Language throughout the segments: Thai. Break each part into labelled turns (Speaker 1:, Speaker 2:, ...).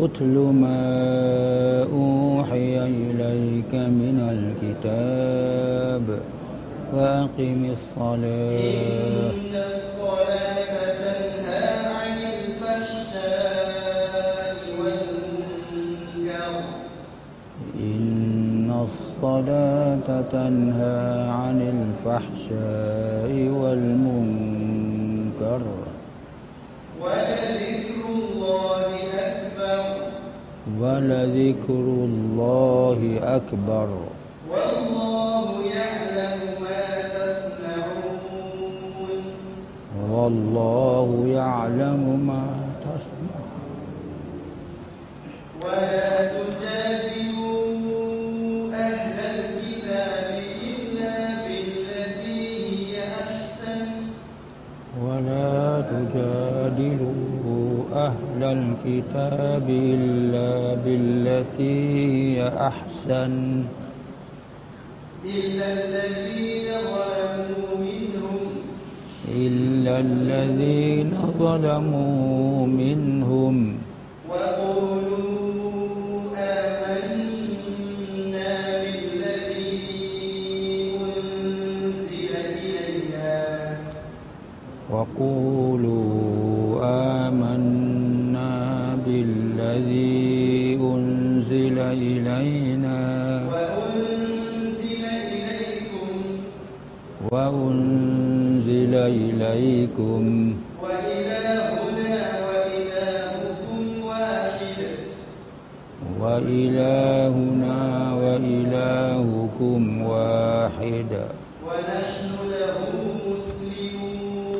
Speaker 1: أتل ما أوحي إليك من الكتاب وأقم الصلاة.
Speaker 2: إن الصلاة تنهى عن الفحشاء والمنكر.
Speaker 1: إن الصلاة تنهى عن الفحشاء والمنكر.
Speaker 2: ولذكر الله أكبر.
Speaker 1: ولذكر الله أكبر.
Speaker 2: والله يعلم ما تصنعون.
Speaker 1: والله يعلم ما تصنع
Speaker 2: ولا تجادلوا
Speaker 1: تجادلوا أهل الكتاب إلا بالتي هي أحسن.
Speaker 2: إلا الذين ظلموا منهم.
Speaker 1: إلا الذين ظلموا منهم.
Speaker 2: وأنزل إليكم وإلهنا وإلهكم واحد.
Speaker 1: وإلهنا وإلهكم واحد
Speaker 2: ونحن له مسلمون.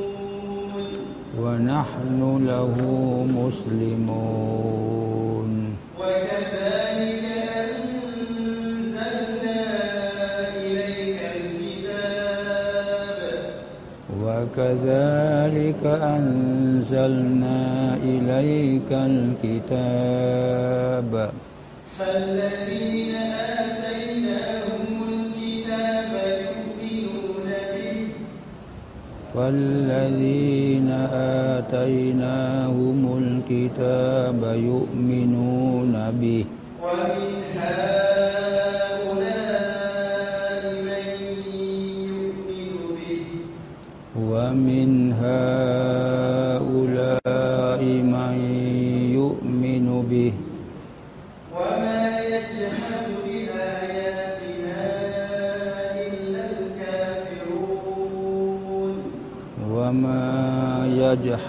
Speaker 1: ونحن له مسلمون
Speaker 2: وكذلك
Speaker 1: وكذلك أنزلنا إليك الكتاب.
Speaker 2: فالذين آتيناهم الكتاب يؤمنون به.
Speaker 1: فالذين آتيناهم الكتاب يؤمنون به.
Speaker 2: ومن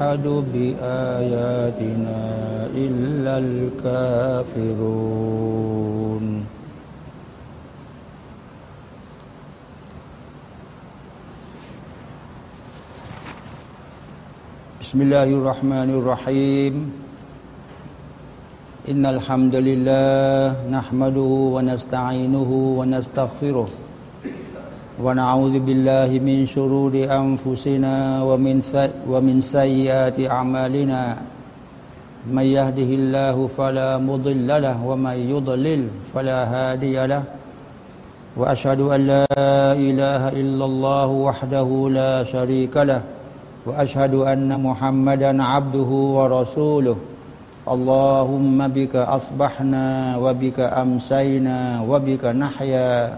Speaker 2: يجحد بآياتنا إلا الكافرون.
Speaker 1: بسم الله الرحمن الرحيم. إن الحمد لله نحمده ونستعينه ونستغفره. ونعوذ بالله من شرور أنفسنا ومن ومن سيئات أعمالنا ما يهده الله فلا مضل له وما يضلل فلا هادي له وأشهد أن لا إله إلا الله وحده لا شريك له وأشهد أن محمدا عبده ورسوله اللهم بك أصبحنا وبك أمسينا وبك نحيا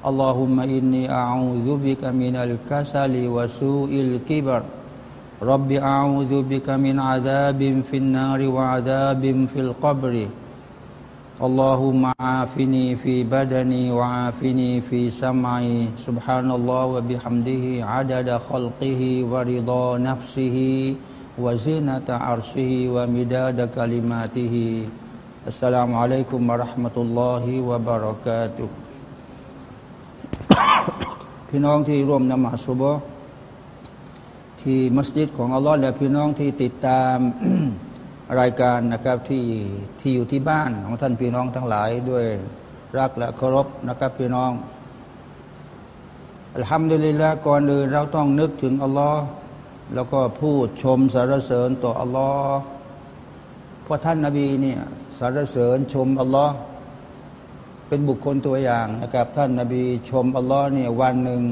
Speaker 1: اللهم إني أعوذ بك من الكسل وسوء الكبر. رب أعوذ بك من عذاب في النار وعذاب في القبر. اللهم عافني في بدني وعافني في سمعي. سبحان الله وبحمده عدد خلقه ورضا نفسه وزنة عرشه ومداد كلماته. السلام عليكم ورحمة الله وبركاته. พี่น้องที่ร่วมนมาสุบฮ์ที่มัสยิดของอัลลอฮ์และพี่น้องที่ติดตามรายการนะครับที่ที่อยู่ที่บ้านของท่านพี่น้องทั้งหลายด้วยรักและเคารพนะครับพี่น้องอัลฮัมดุลิลละก่อนอื่นเราต้องนึกถึงอัลลอฮ์แล้วก็พูดชมสรรเสริญต่ออัลลอฮ์เพราะท่านนาบีเนี่ยสรรเสริญชมอัลลอฮ์ เป็นบุคคลตัวอย่างนะครับ ท่านนาบีชมอัลลอฮ์เนี่ยวันหนึ่ง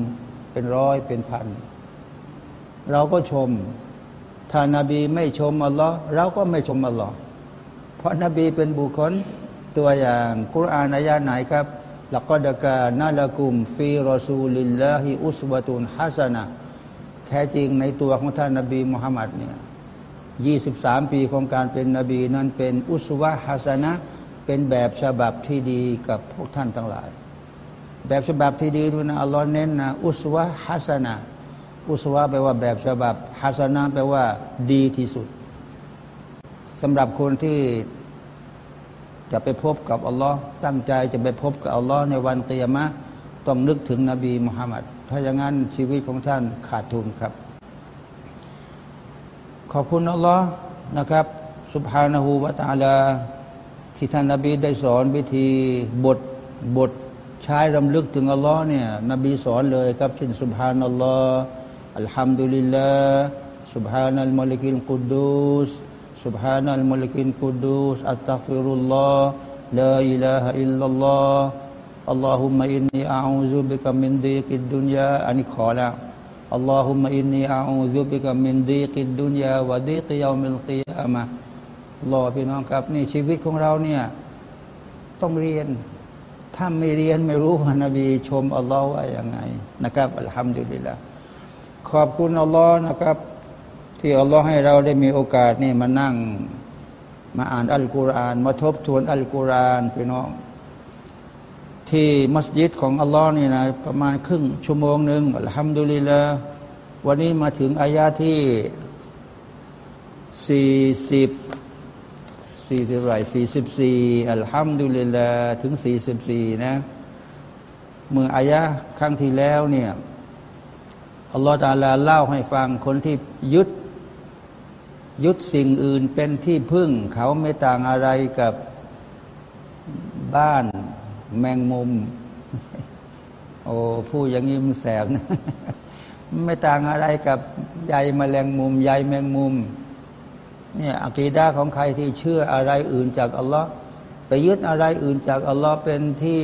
Speaker 1: เป็นร้อยเป็นพัน เราก็ชม ถ้านาบีไม่ชมอัลลอฮ์เราก็ไม่ชมอัลลอฮ์เพราะนาบีเป็นบุคคลตัวอย่างกุรอานอายาไหนครับลักดกานาลกุม ฟีรอซูลิลลาฮิอุสบะตุนฮัสนะแท้จริงในตัวของท่านนาบีมุฮัมมัดเนี่ยยี่สิบสามปีของการเป็นนบีนั้นเป็นอุสวะฮัสนะ เป็นแบบฉบับที่ดีกับพวกท่านทั้งหลาย แบบฉบับที่ดีด้วยนะอัลลอฮ์เน้นนะอุสวะฮัสนะอุสวะแปลว่าแบบฉบับฮัสนะแปลว่า ดีที่สุดสำหรับคนที่จะไปพบกับอัลลอฮ์ตั้งใจจะไปพบกับอัลลอฮ์ในวันเตียมะต้องนึกถึงนบีมุฮัมมัดถ้าอย่างนั้นชีวิตของท่านขาดทุนครับ ขอบคุณอัลลอฮ์นะครับสุบ ที่ท่านนาบีได้สอนวิธีบทบทใช้รำลึกถึงอัลลอฮ์เนี่ยนบีสอนเลยครับเช่นสุบฮานัลลอฮ์อัลฮัมดุลิลลาห์สุบฮานัลมลกินกุดูสสุบฮานัลมลกินกุดูสอัตตัฟิรุลลอฮ์ลาอิลาฮ์อิลลัลลอฮ์อัลลอฮุมะอินนีอาอูซุบิกะมินดีกิดดุนยาอันนี้ขอล้วอัลลอฮุมะอินนีอาอูซุบิกะมินดีกิดดุนยาวะดีกิยามิลกิยามะ พี่น้องครับ นี่ชีวิตของเราเนี่ยต้องเรียน ถ้าไม่เรียนไม่รู้ว่านบีชมอัลลอฮ์ว่าอย่างไงนะครับอัลฮัมดุลิลละขอบคุณอัลลอฮ์นะครับ ที่อัลลอฮ์ให้เราได้มีโอกาสนี่มานั่ง มาอ่านอัลกุรอาน มาทบทวนอัลกุรอานพี่น้องที่มัสยิดของอัลลอฮ์นี่นะประมาณครึ่งชั่วโมงหนึ่งอัลฮัมดุลิลละวันนี้มาถึงอายาที่สี่สิบ สี่เท่าไรสี่สิบสี่อัลฮัมดุลิลละถึงสี่สิบสี่นะเมื่ออายะครั้งที่แล้วเนี่ยอัลลอฮฺตาลาเล่าให้ฟังคนที่ยึดยึดสิ่งอื่นเป็นที่พึ่ง เขาไม่ต่างอะไรกับบ้านแมงมุม โอ้พูดอย่างนี้มันแสบนะไม่ต่างอะไรกับใยแมลงมุมใยแมงมุม เนี่ยอักีดาของใครที่เชื่ออะไรอื่นจากอัลลอฮ์ไปยึดอะไรอื่นจากอัลลอฮ์เป็นที่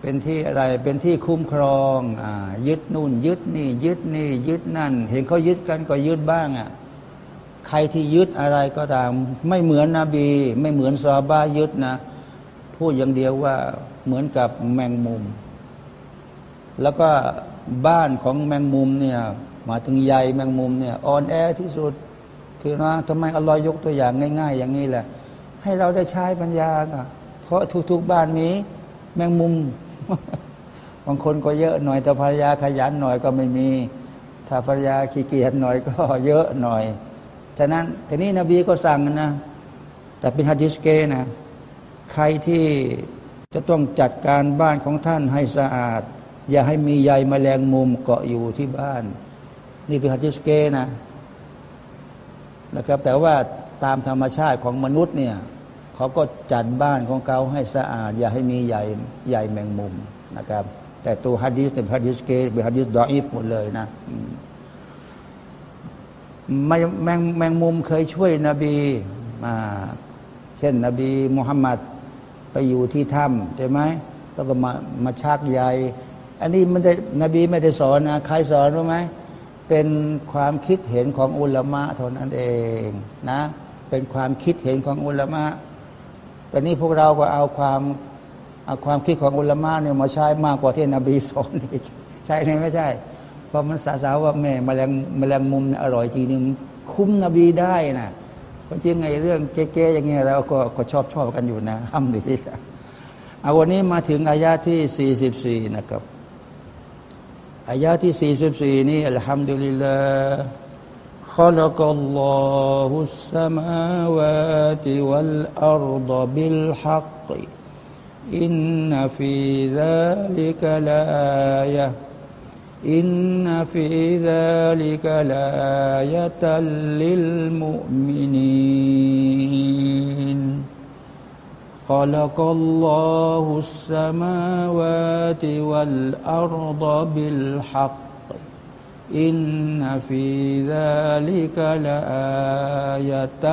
Speaker 1: เป็นที่อะไรเป็นที่คุ้มครองอ่ายึดนู่น ยึดนี่ ยึดนี่ ยึดนั่น เห็นเขายึดกันก็ยึดบ้างอะใครที่ยึดอะไรก็ตาม ไม่เหมือนนบี ไม่เหมือนซาบ้ายึดนะพูดอย่างเดียวว่าเหมือนกับแมงมุม แล้วก็บ้านของแมงมุมเนี่ยมาถึงใยแมงมุมเนี่ยอ่อนแอที่สุด คือนะทำไมอร่อยยกตัวอย่างง่าย ๆ อย่างนี้แหละ ให้เราได้ใช้ปัญญาเพราะทุกๆบ้านนี้ แมงมุมบางคนก็เยอะหน่อยแต่ภรรยาขยันหน่อยก็ไม่มี ถ้าภรรยาขี้เกียจหน่อยก็เยอะหน่อย ฉะนั้นทีนี้นบีก็สั่งนะ แต่เป็นฮะดิษเกนะ ใครที่จะต้องจัดการบ้านของท่านให้สะอาด อย่าให้มีใยแมลงมุมเกาะอยู่ที่บ้าน นี่เป็นฮะดิษเกนะ นะครับ แต่ว่าตามธรรมชาติของมนุษย์เนี่ยเขาก็จัดบ้านของเขาให้สะอาด อย่าให้มีใหญ่ใหญ่แมงมุมนะครับ แต่ตัวฮัดดิสเป็นฮัดดิสเกเป็นฮัดดิสดออีฟหมดเลยนะแมงแมงแมงมุมเคยช่วยนบีมาเช่น นบีมุฮัมมัดไปอยู่ที่ถ้ำใช่ไหมแล้วก็มามาชักใยอันนี้มันได้นบีไม่ได้สอนนะใครสอนรู้ไหม เป็นความคิดเห็นของอุลามะเท่านั้นเองนะ เป็นความคิดเห็นของอุลามะแต่นี่พวกเราก็เอาความเอาความคิดของอุลามะเนี่ยมาใช้มากกว่าที่นบีสอนอีกใช่ไหมไม่ใช่ เพราะมันสาสาวว่าแม่แมลงแมลงมุมอร่อยจริงงคุ้มนบีได้นะเพราะจริงไงเรื่องเก๊ๆอย่างเงี้ยเราก็ก็ชอบชอบกันอยู่นะห้ามดีที่เอาวันนี้มาถึงอายาที่ 44 นะครับ อายาที่ 44 นี่อัลฮัมดุลิลลาห์ خلق الله السماوات والأرض بالحق إن في ذلك لآية อินนฟิซ خلق الله السماوات والأرض بالحق إن في ذلك لآية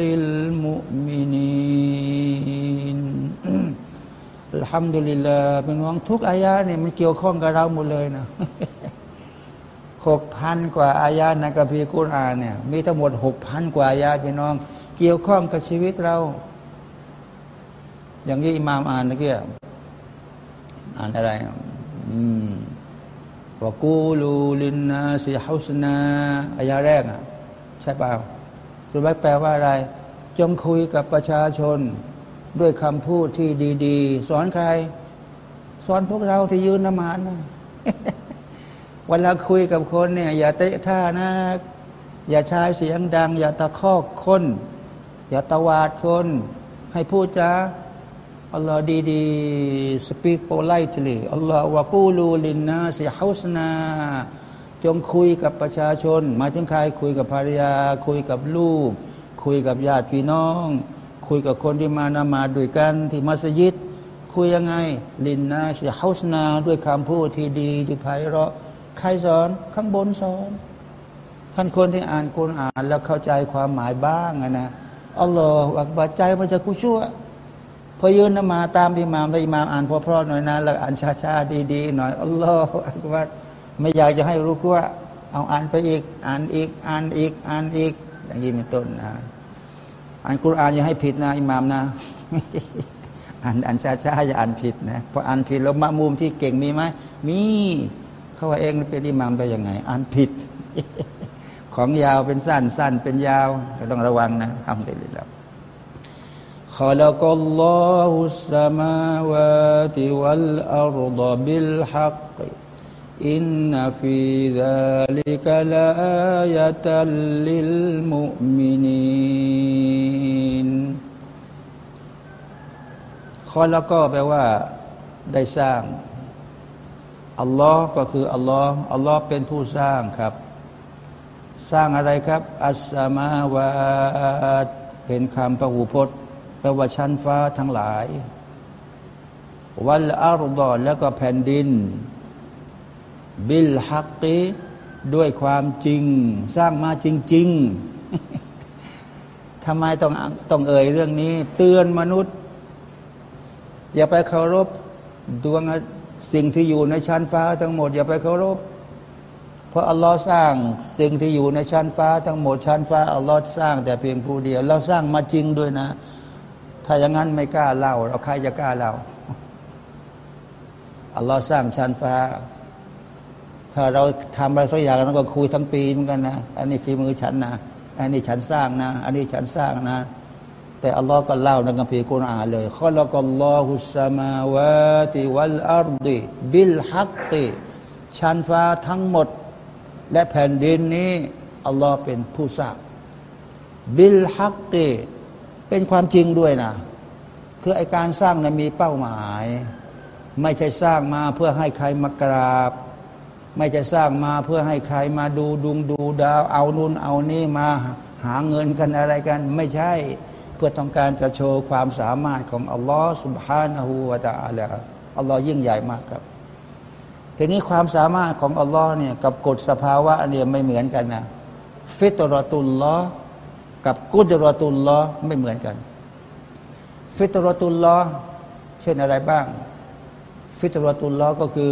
Speaker 1: للمؤمنين อัลฮัมดุลิลลาห์เป็นวังทุกอายาเนี่ยมันเกี่ยวข้องกับเราหมดเลยนะหกพันกว่าอายาในกัมภีร์กุรอานเนี่ยมีทั้งหมดหกพันกว่าอายาพี่น้อง เกี่ยวข้องกับชีวิตเรา อย่างที่อิหม่ามอ่านเมื่อกี้อ่านอะไร อืมวกูลูลินนาสิฮุสนาอายาแรกอะ ใช่เปล่ารู้ไหมแปลว่าอะไร จงคุยกับประชาชน ด้วยคำพูดที่ดี ๆ สอนใคร สอนพวกเราที่ยืนนมานนะเวลาคุยกับคนเนี่ย อย่าเตะท่านะ อย่าใช้เสียงดัง อย่าตะคอกคน อย่าตะวาดคน ให้พูดจา อัลลอฮ์ดีๆ speak politely อัลลอฮ์วะกูลูลินนาสิฮุสนาจงคุยกับประชาชนหมายถึงใครคุยกับภรรยา คุยกับลูก คุยกับญาติพี่น้อง คุยกับคนที่มานามาด้วยกันที่มัสยิด คุยยังไง ลินนาสิฮุสนาด้วยคำพูดที่ดีที่ไพเราะใครสอนข้างบนสอน ท่านคนที่อ่านกุรอานแล้วเข้าใจความหมายบ้างนะอัลลอฮฺอักบัใจมันจะกุชั่ว พอยืนนมาตามอิหมามแล้วอิหมามอ่านเพราะหน่อยนะแล้วอ่านช้าๆดีๆหน่อยอัลลอฮฺอักบัรไม่อยากจะให้รู้ว่า เอาอ่านไปอีก อ่านอีก อ่านอีก อ่านอีก อย่างนี้เป็นต้นนะอ่านกุรานอย่าให้ผิดนะอิหมามนะอ่านอ่านช้าๆอย่าอ่านผิดนะพออ่านผิดแล้วมะมุมที่เก่งมีไหมมีเขาว่าเองเป็นอิหมามไปยังไง อ่านผิด ของยาวเป็นสั้นสั้นเป็นยาวก็ต้องระวังนะทำได้เลยแล้ว خلق الله السماوات والأرض بالحق إن في ذلك لآية للمؤمنين คอแล้วก็แปลว่าได้สร้าง อัลลอฮ์ก็คืออัลลอฮ์อัลลอฮ์เป็นผู้สร้างครับ สร้างอะไรครับ อัสมาวาตเป็นคำพหูพจน์ แปลว่าชั้นฟ้าทั้งหลาย วัลอารดอนแล้วก็แผ่นดิน บิลฮักกีด้วยความจริง สร้างมาจริง ๆทำไมต้องต้องเอ่ยเรื่องนี้ เตือนมนุษย์ อย่าไปเคารพดวงสิ่งที่อยู่ในชั้นฟ้าทั้งหมด อย่าไปเคารพเพราะอัลลอฮ์สร้างสิ่งที่อยู่ในชั้นฟ้า ทั้งหมดชั้นฟ้าอัลลอฮ์สร้างแต่เพียงผู้เดียว เราสร้างมาจริงด้วยนะ ถ้าอย่างนั้นไม่กล้าเล่า เราใครจะกล้าเล่าอัลลอฮ์สร้างชั้นฟ้า ถ้าเราทำอะไรสักอย่างเราก็คุยทั้งปีเหมือนกันนะ อันนี้ฝีมือฉันนะ อันนี้ฉันสร้างนะ อันนี้ฉันสร้างนะ แต่อัลลอฮ์ก็เล่าในคัมภีร์กุรอานเลยخلق الله السماوات والأرض بالحق ชั้นฟ้าทั้งหมด และแผ่นดินนี้อัลลอฮ์เป็นผู้สร้างبالحق เป็นความจริงด้วยนะคือไอ้การสร้างนะมีเป้าหมาย ไม่ใช่สร้างมาเพื่อให้ใครมากราบ ไม่ใช่สร้างมาเพื่อให้ใครมาดูดุงดูดาว เอานู่นเอานี่มาหาเงินกันอะไรกัน ไม่ใช่เพื่อต้องการจะโชว์ความสามารถของอัลลอฮ์สุบฮานะฮูวาตาละอัลลอฮ์ยิ่งใหญ่มากครับทีนี้ความสามารถของอัลลอฮ์เนี่ยกับกฎสภาวะเนี่ยไม่เหมือนกันนะฟิตรตุลลอฮ์ กับกุดรตุลลอไม่เหมือนกัน ฟิตรตุลลอเช่นอะไรบ้าง ฟิตรตุลลอก็คือ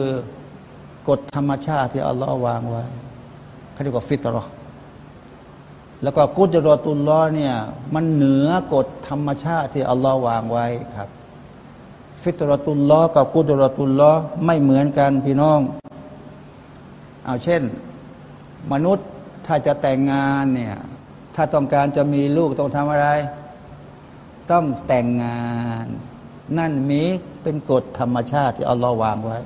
Speaker 1: กฎธรรมชาติที่อัลลอฮ์วางไว้เขาเรียกว่าฟิตรอแล้วก็กุดรตุลลอเนี่ยมันเหนือกฎธรรมชาติที่อัลลอฮ์วางไว้ครับ ฟิตรตุลลอกับกุดรตุลลอไม่เหมือนกันพี่น้อง เอาเช่น มนุษย์ถ้าจะแต่งงานเนี่ย ถ้าต้องการจะมีลูกต้องทำอะไร ต้องแต่งงาน นั่นมีเป็นกฎธรรมชาติที่อัลลอฮ์วางไว้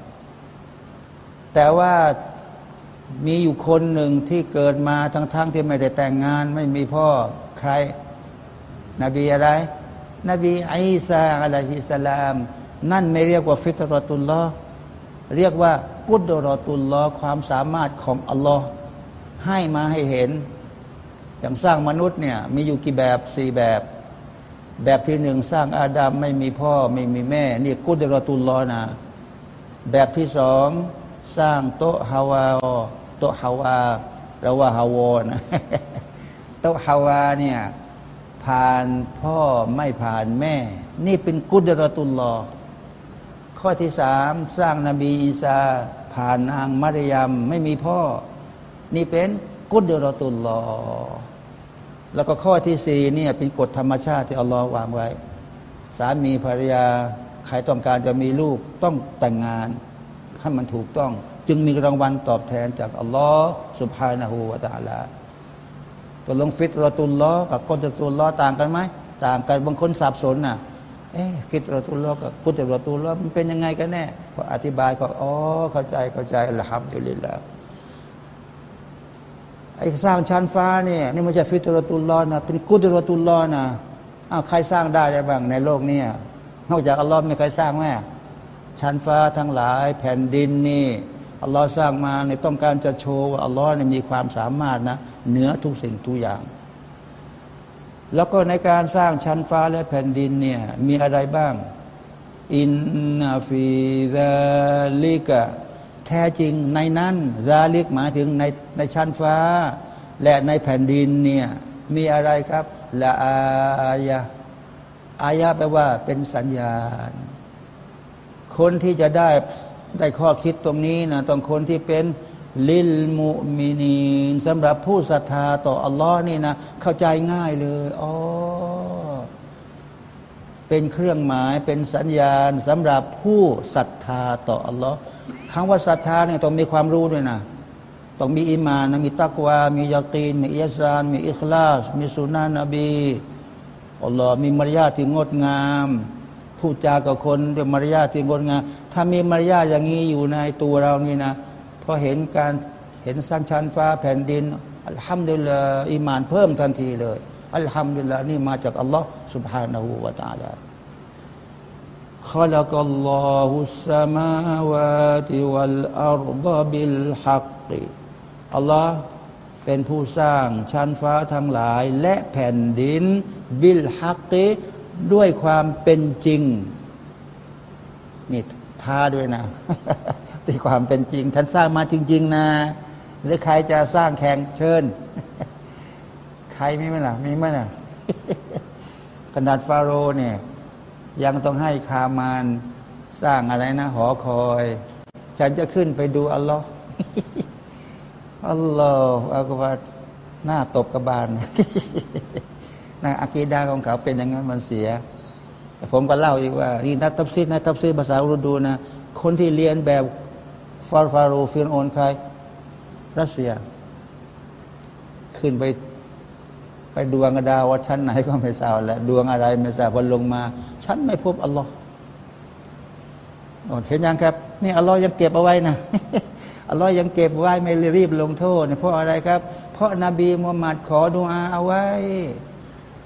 Speaker 1: แต่ว่ามีอยู่คนหนึ่งที่เกิดมาทั้งๆทที่ไม่ได้แต่งงาน ไม่มีพ่อใคร นบีอะไร นบีอิสาอะลัยฮิสลาม นั่นไม่เรียกว่าฟิตรตุลลอเรียกว่ากุดรอตุลลอความสามารถของอัลลอฮ์ให้มาให้เห็น อย่างสร้างมนุษย์เนี่ยมีอยู่กี่แบบสี่แบบ แบบที่หนึ่งสร้างอาดัมไม่มีพ่อไม่มีแม่ นี่กุดรตุลลอนะแบบที่สองสร้างโตฮาวาโตฮาวาเราว่าฮาวอนะโตฮาวาเนี่ยผ่านพ่อไม่ผ่านแม่ นี่เป็นกุดรตุลลอข้อที่สามสร้างนบีอีสาผ่านนางมารยมไม่มีพ่อ นี่เป็นกุดรตุลลอ แล้วก็ข้อที่สี่เนี่ยเป็นกฎธรรมชาติที่อัลลอฮ์วางไว้ สามีภรรยาใครต้องการจะมีลูกต้องแต่งงานให้มันถูกต้อง จึงมีรางวัลตอบแทนจากอัลลอฮ์สุบฮานาหูวาตาลาตัวลงฟิตรตุลล้อกับกุตตุลล้อต่างกันไหมต่างกันบางคนสับสนน่ะเอ๊ะฟิตรตุลล้อกับกุตรตุลล้อมันเป็นยังไงกันแน่พออธิบายก็อ๋อเข้าใจเข้าใจละครับดุลิลละไอ้สร้างชั้นฟ้าเนี่ยนี่ม่ใช่ฟิตรตุลลอนะเป็นกุตรตุลลอนะอ้าวใครสร้างได้บ้างในโลกนี้นอกจากอัลลอฮ์มีใครสร้างไหมชั้นฟ้าทั้งหลายแผ่นดินนี่อัลลอฮ์สร้างมาในต้องการจะโชว์ว่าอัลลอฮ์เนี่ยมีความสามารถนะเหนือทุกสิ่งทุกอย่าง แล้วก็ในการสร้างชั้นฟ้าและแผ่นดินเนี่ยมีอะไรบ้าง إن في ذلك แท้จริงในนั้นذلك หมายถึงในในชั้นฟ้า และในแผ่นดินเนี่ยมีอะไรครับلآية آية แปลว่าเป็นสัญญาณ คนที่จะได้ได้ข้อคิดตรงนี้นะต้องคนที่เป็นللمؤمنين สำหรับผู้ศรัทธาต่ออัลลอฮ์นี่นะเข้าใจง่ายเลยอ๋อ เป็นเครื่องหมายเป็นสัญญาณสำหรับผู้ศรัทธาต่ออัลลอฮ์คำว่าศรัทธาเนี่ยต้องมีความรู้ด้วยนะต้องมีอิมานนะมีตักวา มียากีนมีอิยซาน มีอิคลาส มีสุนานะนบีอัลลอฮ์มีมารยาทที่งดงามพูดจากับคนด้วยมารยาทที่งดงาม ถ้ามีมารยาทอย่างนี้อยู่ในตัวเรานี่นะพอเห็นการเห็นสร้างชั้นฟ้าแผ่นดินอัลฮัมดุลิลลาอิมานเพิ่มทันทีเลย อัลฮัมดุลิลลานี่มาจากอัลลอฮ์ سبحانه และ تعالى خلق الله السماوات والأرض بالحق อัลลอฮ์เป็นผู้สร้างชั้นฟ้าทั้งหลาย และแผ่นดินบิลฮักกิด้วยความเป็นจริงนี่ท้าด้วยนะด้วยความเป็นจริงท่านสร้างมาจริง ๆ นะ หรือใครจะสร้างแข่งเชิญ ใครมีไหมล่ะ มีไหมล่ะ ขนาดฟาโรห์เนี่ย ยังต้องให้คามานสร้างอะไรนะ หอคอย ฉันจะขึ้นไปดูอัลลอฮ์อัลลอฮ์อักบารหน้าตบกระบาลนะอากีดาของเขาเป็นอย่างนั้นมันเสีย ผมก็เล่าอีกว่า นี่นักตัฟซีรนักตัฟซีรภาษาอุรดูนะ คนที่เรียนแบบฟาฟาโรห์ฟิรเอาน์ใครรัสเซีย ขึ้นไป ไปดวงดาวว่าชั้นไหนก็ไม่ทราบแล้วดวงอะไรไม่ทราบวันลงมา ฉันไม่พบอัลลอฮ์เห็นยังครับ นี่อัลลอฮ์ยังเก็บเอาไว้นะอัลลอฮ์ยังเก็บไว้ไม่รีบลงโทษเพราะอะไรครับ เพราะนาบีมุฮัมมัดขอดุอาเอาไว้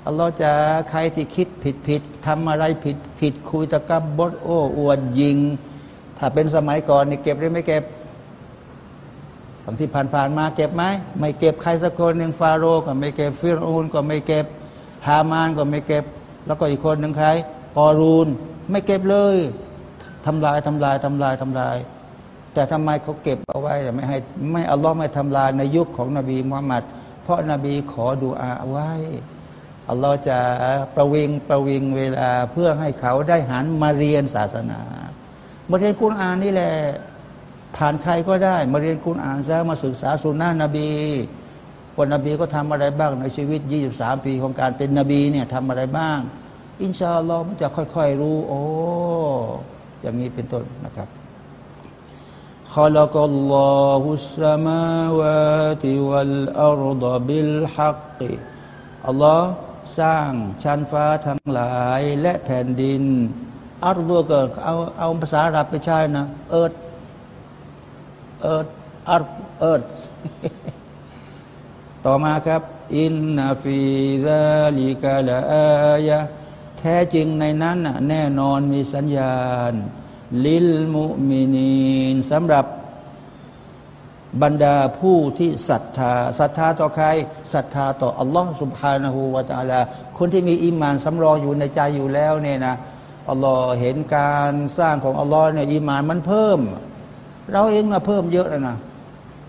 Speaker 1: อัลลอฮ์จะใครที่คิดผิดผิดทำอะไรผิดผิดคุยตะกับบดโอ้อวดยิง ถ้าเป็นสมัยก่อนนี่เก็บหรือไม่เก็บ บางที่ผ่านๆมาเก็บไหมไม่เก็บใครสักคนหนึ่งฟาโรก็ไม่เก็บฟิรูนก็ไม่เก็บฮามานก็ไม่เก็บ แล้วก็อีกคนหนึ่งใครกอรูน ไม่เก็บเลยทำลายทำลายทำลายทำลาย แต่ทำไมเขาเก็บเอาไว้ไม่ให้ไม่อัลลอฮ์ไม่ทำลายในยุคของนบีมุฮัมมัดเพราะนบีขอดูอาเอาไว้อัลลอฮ์จะประวิงประวิงเวลาเพื่อให้เขาได้หันมาเรียนศาสนามาเรียนกุณอ่านนี่แหละ ผ่านใครก็ได้ มาเรียนคุณอ่านซะมาศึกษาสุนนะนบีวันนบีก็ทำอะไรบ้างในชีวิต 23 ปีของการเป็นนบีเนี่ยทำอะไรบ้าง อินชาอัลลอฮ์มันจะค่อยๆรู้ โอ้อย่างนี้เป็นต้นนะครับخلق الله السماوات والأرض بالحق อัลลอฮ์สร้างชั้นฟ้าทั้งหลายและแผ่นดินอัรดัวเกิดเอาเอาภาษาอาหรับไปใช้นะ earth earth الأرض ต่อมาครับ إن في ذلك لآية แท้จริงในนั้นน่ะแน่นอนมีสัญญาณ ลิลมุมินีนสำหรับบรรดาผู้ที่ศรัทธาศรัทธาต่อใครศรัทธาต่ออัลลอฮ์สุบฮานาหูวาตาลา คนที่มีอิมานสำรองอยู่ในใจอยู่แล้วเนี่ยนะอัลลอฮ์เห็นการสร้างของอัลลอฮ์เนี่ยอิมานมันเพิ่ม เราเองนะเพิ่มเยอะแล้วนะ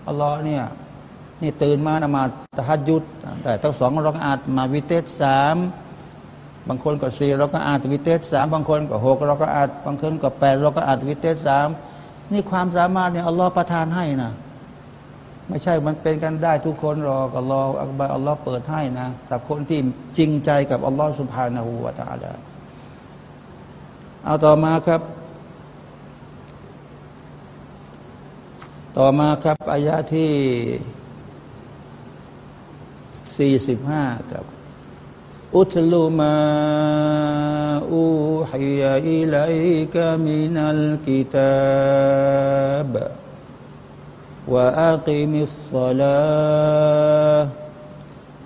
Speaker 1: อัลลอฮ์เนี่ยนี่ตื่นมานมาตะฮัดยุดแต่ทั้งสองเราก็อาจมาวิเตสสามบางคนก็สี่เราก็อาจวิเตสสามบางคนก็หกเราก็อาจบางคนก็แปดเราก็อาจวิเตสสามนี่ความสามารถเนี่ยอัลลอฮ์ประทานให้นะไม่ใช่มันเป็นกันได้ทุกคนรอกอัลลอฮ์อักบารอัลลอฮ์เปิดให้นะแต่คนที่จริงใจกับอัลลอฮ์สุภาณหูวาตาลาเอาต่อมาครับ ต่อมาครับอายะที่สี่สิบห้าครับ อุทลุมาอูฮิยอิลัยกามินัลกิตาบ وأقم الصلاة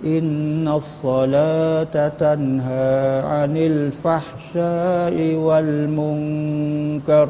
Speaker 1: إن الصلاة تنهى عن الفحشاء والمنكر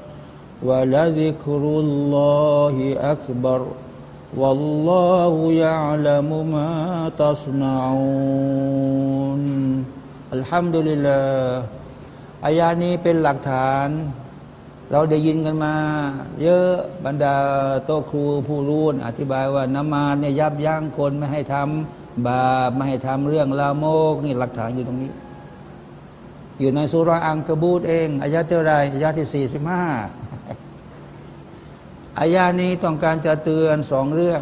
Speaker 1: ولذكر الله أكبر والله يعلم ما تصنعون อัลฮัมดุลิลลาอายานี้เป็นหลักฐาน เราได้ยินกันมา เยอะบรรดาโตครูผู้รู้อธิบายว่านมาเนี่ยยับยั้งคนไม่ให้ทำบาปไม่ให้ทำเรื่องลามก นี่หลักฐานอยู่ตรงนี้ อยู่ในสุราอังกบูตเองอายาเท่าไรอายาที่สี่สิบห้า อายานี้ต้องการจะเตือนสองเรื่อง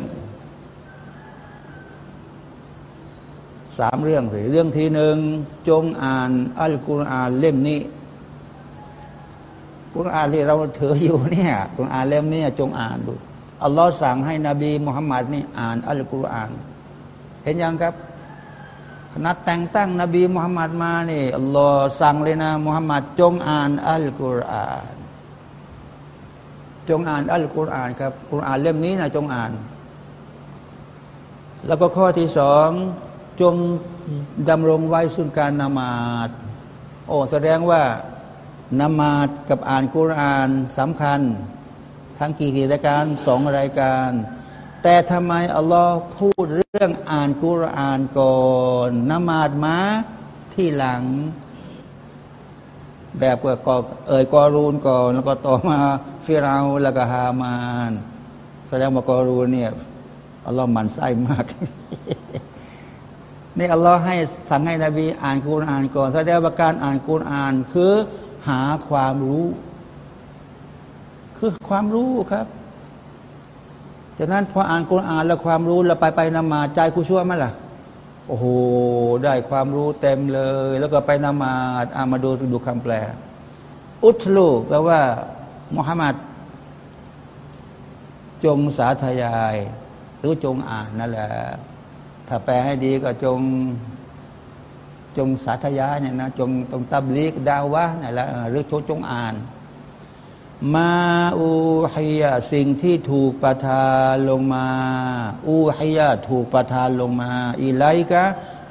Speaker 1: สามเรื่องสิเรื่องที่หนึ่งจงอ่านอัลกุรอานเล่มนี้กุรอานที่เราถืออยู่เนี่ยกุรอานเล่มนี้จงอ่านดูอัลลอฮ์สั่งให้นบีมุฮัมมัดนี่อ่านอัลกุรอาน เห็นยังครับขณะแต่งตั้งนบีมุฮัมมัดมานี่อัลลอฮ์สั่งเลยนะมุฮัมมัดจงอ่านอัลกุรอาน จงอ่านอัลกุรอานครับกุรอานเล่มนี้นะจงอ่าน แล้วก็ข้อที่สองจงดำรงไว้ซึ่งการนมาดโอ้แสดงว่านมาดกับอ่านกุรอานสำคัญ ทั้งกี่กิจการสองรายการ แต่ทำไมอัลลอฮ์พูดเรื่องอ่านกุรอานก่อนนมาดมาที่หลัง แบบก็เอ่ยกอรูนก่อน แล้วก็ต่อมาฟิราแล้วก็ฮามานแสดงว่ากอรูนเนี่ยอัลลอฮ์มันไส้มากนี่อัลลอฮ์ให้สั่งให้นบีอ่านกุรอานก่อนแสดงว่าการอ่านกุรอานคือหาความรู้ คือความรู้ครับจากนั้นพออ่านกุรอานแล้วความรู้แล้วไปไปนมาใจกูชั่วไหมล่ะ โอ้โหได้ความรู้เต็มเลย แล้วก็ไปนมาอามาดูดูคำแปล อุทลูแปลว่ามุฮัมมัดจงสาธยาย หรือจงอ่านนั่นแหละถ้าแปลให้ดีก็จงจงสาธยายเนี่ยนะจงตรงตับลีกดาวะนี่แหละหรือจงอ่าน มาอูฮียสิ่งที่ถูกประทานลงมา อูฮียถูกประทานลงมา อีไลกะ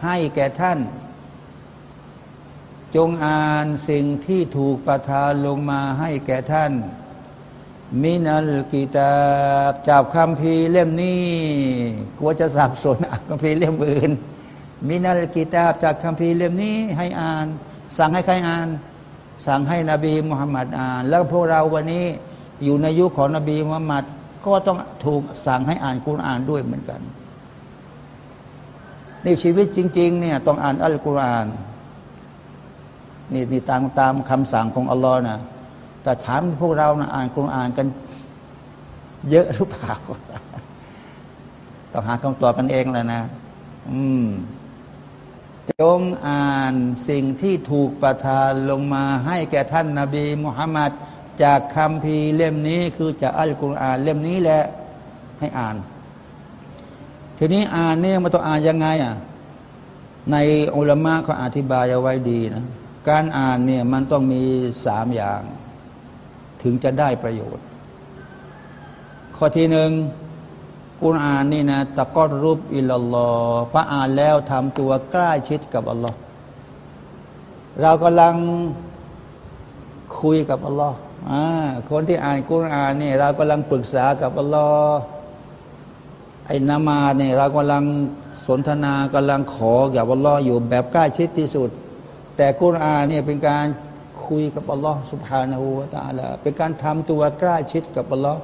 Speaker 1: ให้แก่ท่าน จงอ่านสิ่งที่ถูกประทานลงมาให้แก่ท่าน มินัลกิตาบจากคำพีเล่มนี้กลัวจะสับสนคำพีเล่มอื่น มินัลกิตาบจากคำพีเล่มนี้ให้อ่าน สั่งให้ใครอ่าน สั่งให้นบีมุฮัมมัดอ่าน แล้วพวกเราวันนี้อยู่ในยุคของนบีมุฮัมมัดก็ต้องถูกสั่งให้อ่านกุรอานด้วยเหมือนกันนี่ชีวิตจริง ๆ เนี่ยต้องอ่านอัลกุรอานนี่นี่ตามตามคำสั่งของอัลลอฮ์นะแต่ถามพวกเรานะอ่านคุรอ่านกัน เยอะหรือเปล่าต้องหาคำตอบกันเองแล้วนะ อืม จงอ่านสิ่งที่ถูกประทานลงมาให้แก่ท่านนาบีมุฮัมมัดจากคำพีเล่มนี้คือจากอัลกุรอานเล่มนี้แหละให้อ่าน ทีนี้อ่านเนี่ยมันต้องอ่านยังไงอะในอุลามะเขาอธิบายเอาไว้ดีนะการอ่านเนี่ยมันต้องมีสามอย่าง ถึงจะได้ประโยชน์ ข้อที่หนึ่ง กุรอานนี่นะตะกอรูปอิลลอพระอ่านแล้วทำตัวใกล้ชิดกับอัลลอฮ์เรากำลังคุยกับอัลลอฮ์คนที่อ่านกุรอานนี่เรากำลังปรึกษากับอัลลอฮ์ไอ้นามาเนี่ยเรากำลังสนทนากำลังขอกับอัลลอฮ์อยู่แบบใกล้ชิดที่สุด แต่กุรอานเนี่ยเป็นการคุยกับอัลลอฮ์สุบฮานาหูวาตาละเป็นการทำตัวใกล้ชิดกับอัลลอฮ์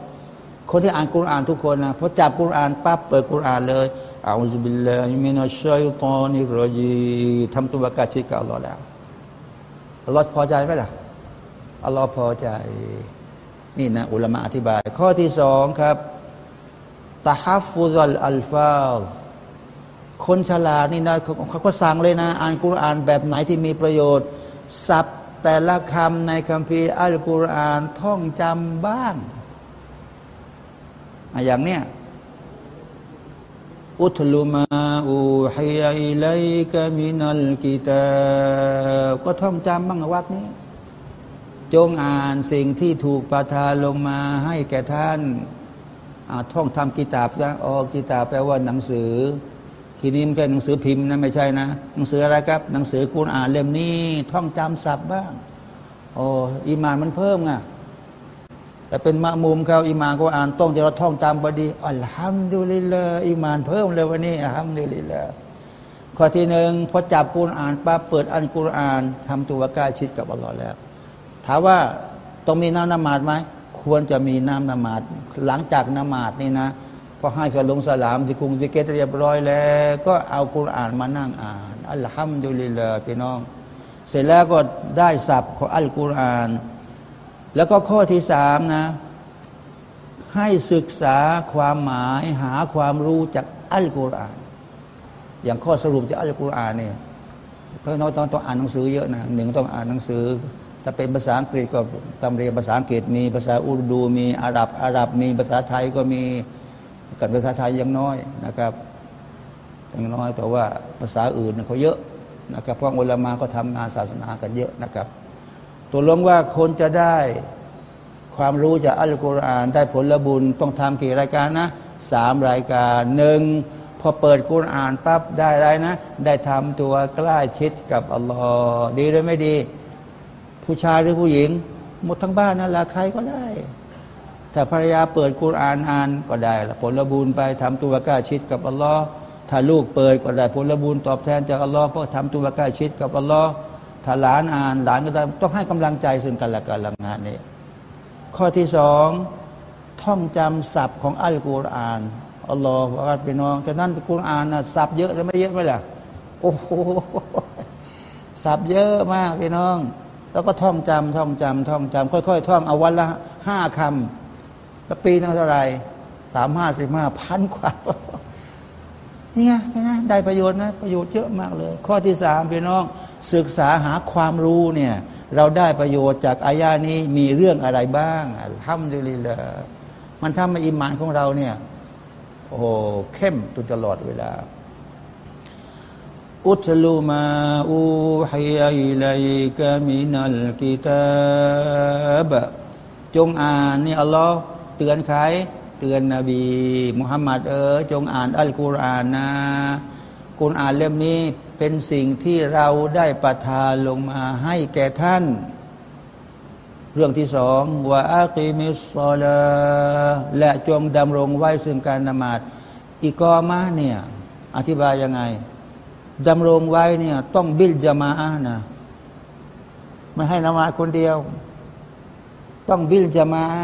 Speaker 1: คนที่อ่านกุรอานทุกคนนะพอจับกุรอานปั๊บเปิดกุรอานเลยأعوذ بالله من الشيطان الرجيم ทำตัวใกล้ชิดกับอัลลอฮ์แล้วอัลลอฮ์พอใจไหมล่ะอัลลอฮ์พอใจ นี่นะ อุลามะอธิบาย ข้อที่สองครับتحفظ الألفاظ คนฉลาดนี่นะเขาเขาก็สั่งเลยนะ อ่านกุรอานแบบไหนที่มีประโยชน์ศัพท์แต่ละคำในคัมภีร์อัลกุรอานท่องจำบ้าง อะอย่างเนี้ยอุทลุมาอูฮิยอิไลกะมินัลกิตาก็ท่องจำบ้างวักนี้ จงอ่านสิ่งที่ถูกประทานลงมาให้แก่ท่านท่องทำกิตาบนะอ๋อกิตาบแปลว่าหนังสือ ทีนี้ไม่ใช่หนังสือพิมพ์นะไม่ใช่นะ หนังสืออะไรครับ หนังสือกุรอานเล่มนี้ ท่องจำศัพท์บ้างโอ้อีมานมันเพิ่มไง แต่เป็นมะมุมเขาอิมานก็อ่านต้องจะเราท่องจำพอดีอัลฮัมดุลิลลาอิมานเพิ่มเลยวันนี้อัลฮัมดุลิลลาข้อที่หนึ่งพอจับกุรอานปั๊บเปิดอันกุรอานทำตัวใกล้ชิดกับอัลลอฮ์แล้ว ถามว่าต้องมีน้ำนมาดไหมควรจะมีน้ำนมาดหลังจากนมาดนี่นะพอให้สลงสลามที่คุงสิเกตเรียบร้อยแล้ว ก็เอากุรอานมานั่งอ่านอัลฮัมดุลิลลาพี่น้อง เสร็จแล้วก็ได้สับของอัลกุรอาน แล้วก็ข้อที่สามนะ ให้ศึกษาความหมายหาความรู้จากอัลกุรอาน อย่างข้อสรุปจากอัลกุรอานเนี่ยเพราะน้องต้องต้องอ่านหนังสือเยอะนะหนึ่งต้องอ่านหนังสือถ้าเป็นภาษาอังกฤษก็ตำเรียนภาษาอังกฤษมีภาษาอุรดูมีอาหรับอาหรับมีภาษาไทยก็มีกับภาษาไทยยังน้อยนะครับยังน้อยแต่ว่าภาษาอื่นเขาเยอะนะครับเพราะอุลามาก็ทำงานศาสนากันเยอะนะครับ ตกลงว่าคนจะได้ความรู้จากอัลกุรอานได้ผลบุญต้องทำกี่รายการนะสามรายการหนึ่งพอเปิดกุรอานปั๊บได้ไรนะ ได้ทำตัวใกล้ชิดกับอัลลอฮ์ดีหรือไม่ดี ผู้ชายหรือผู้หญิง หมดทั้งบ้านนั่นแหละใครก็ได้ ถ้าภรรยาเปิดกุรอานอ่านก็ได้ละผลบุญไปทำตัวใกล้ชิดกับอัลลอฮ์ถ้าลูกเปิดก็ได้ผลบุญตอบแทนจากอัลลอฮ์เพราะทำตัวใกล้ชิดกับอัลลอฮ์ ถ้าหลานอ่านหลานก็ต้องให้กำลังใจซึ่งกันและกันลังงานนี้ ข้อที่สองท่องจำศัพท์ของอัลกุรอานอัลลอฮฺว่าพี่น้องฉะนั้นกุรอานนะศัพท์เยอะหรือไม่เยอะไหมล่ะโอ้โหศัพท์เยอะมากพี่น้อง แล้วก็ท่องจำท่องจำท่องจำค่อยๆ ท่องเอาวันละห้าคำแล้วปีนึงเท่าไรสามห้าสิบห้าพันกว่า นี่ไงได้ประโยชน์นะประโยชน์เยอะมากเลย ข้อที่สามพี่น้องศึกษาหาความรู้เนี่ยเราได้ประโยชน์จากอายานี้มีเรื่องอะไรบ้างทำดีเลยมันทำให้อิมานของเราเนี่ยโอ้โหเข้มตุตลอดเวลา อุทลูมาอูฮิยัยลัยกามินัลกิตาบจงอ่านนี่อัลลอฮ์เตือนใคร เตือนนบีมุฮัมมัดเออจงอ่านอัลกุรอานนะกุรอานเล่มนี้เป็นสิ่งที่เราได้ประทานลงมาให้แก่ท่าน เรื่องที่สองว่าอักิมิสซอลและจงดำรงไว้ซึ่งการนมาดอีกอมาเนี่ยอธิบายยังไงดำรงไว้เนี่ยต้องบิลจามาอานะไม่ให้นมาคนเดียว ต้องบิลจามาอ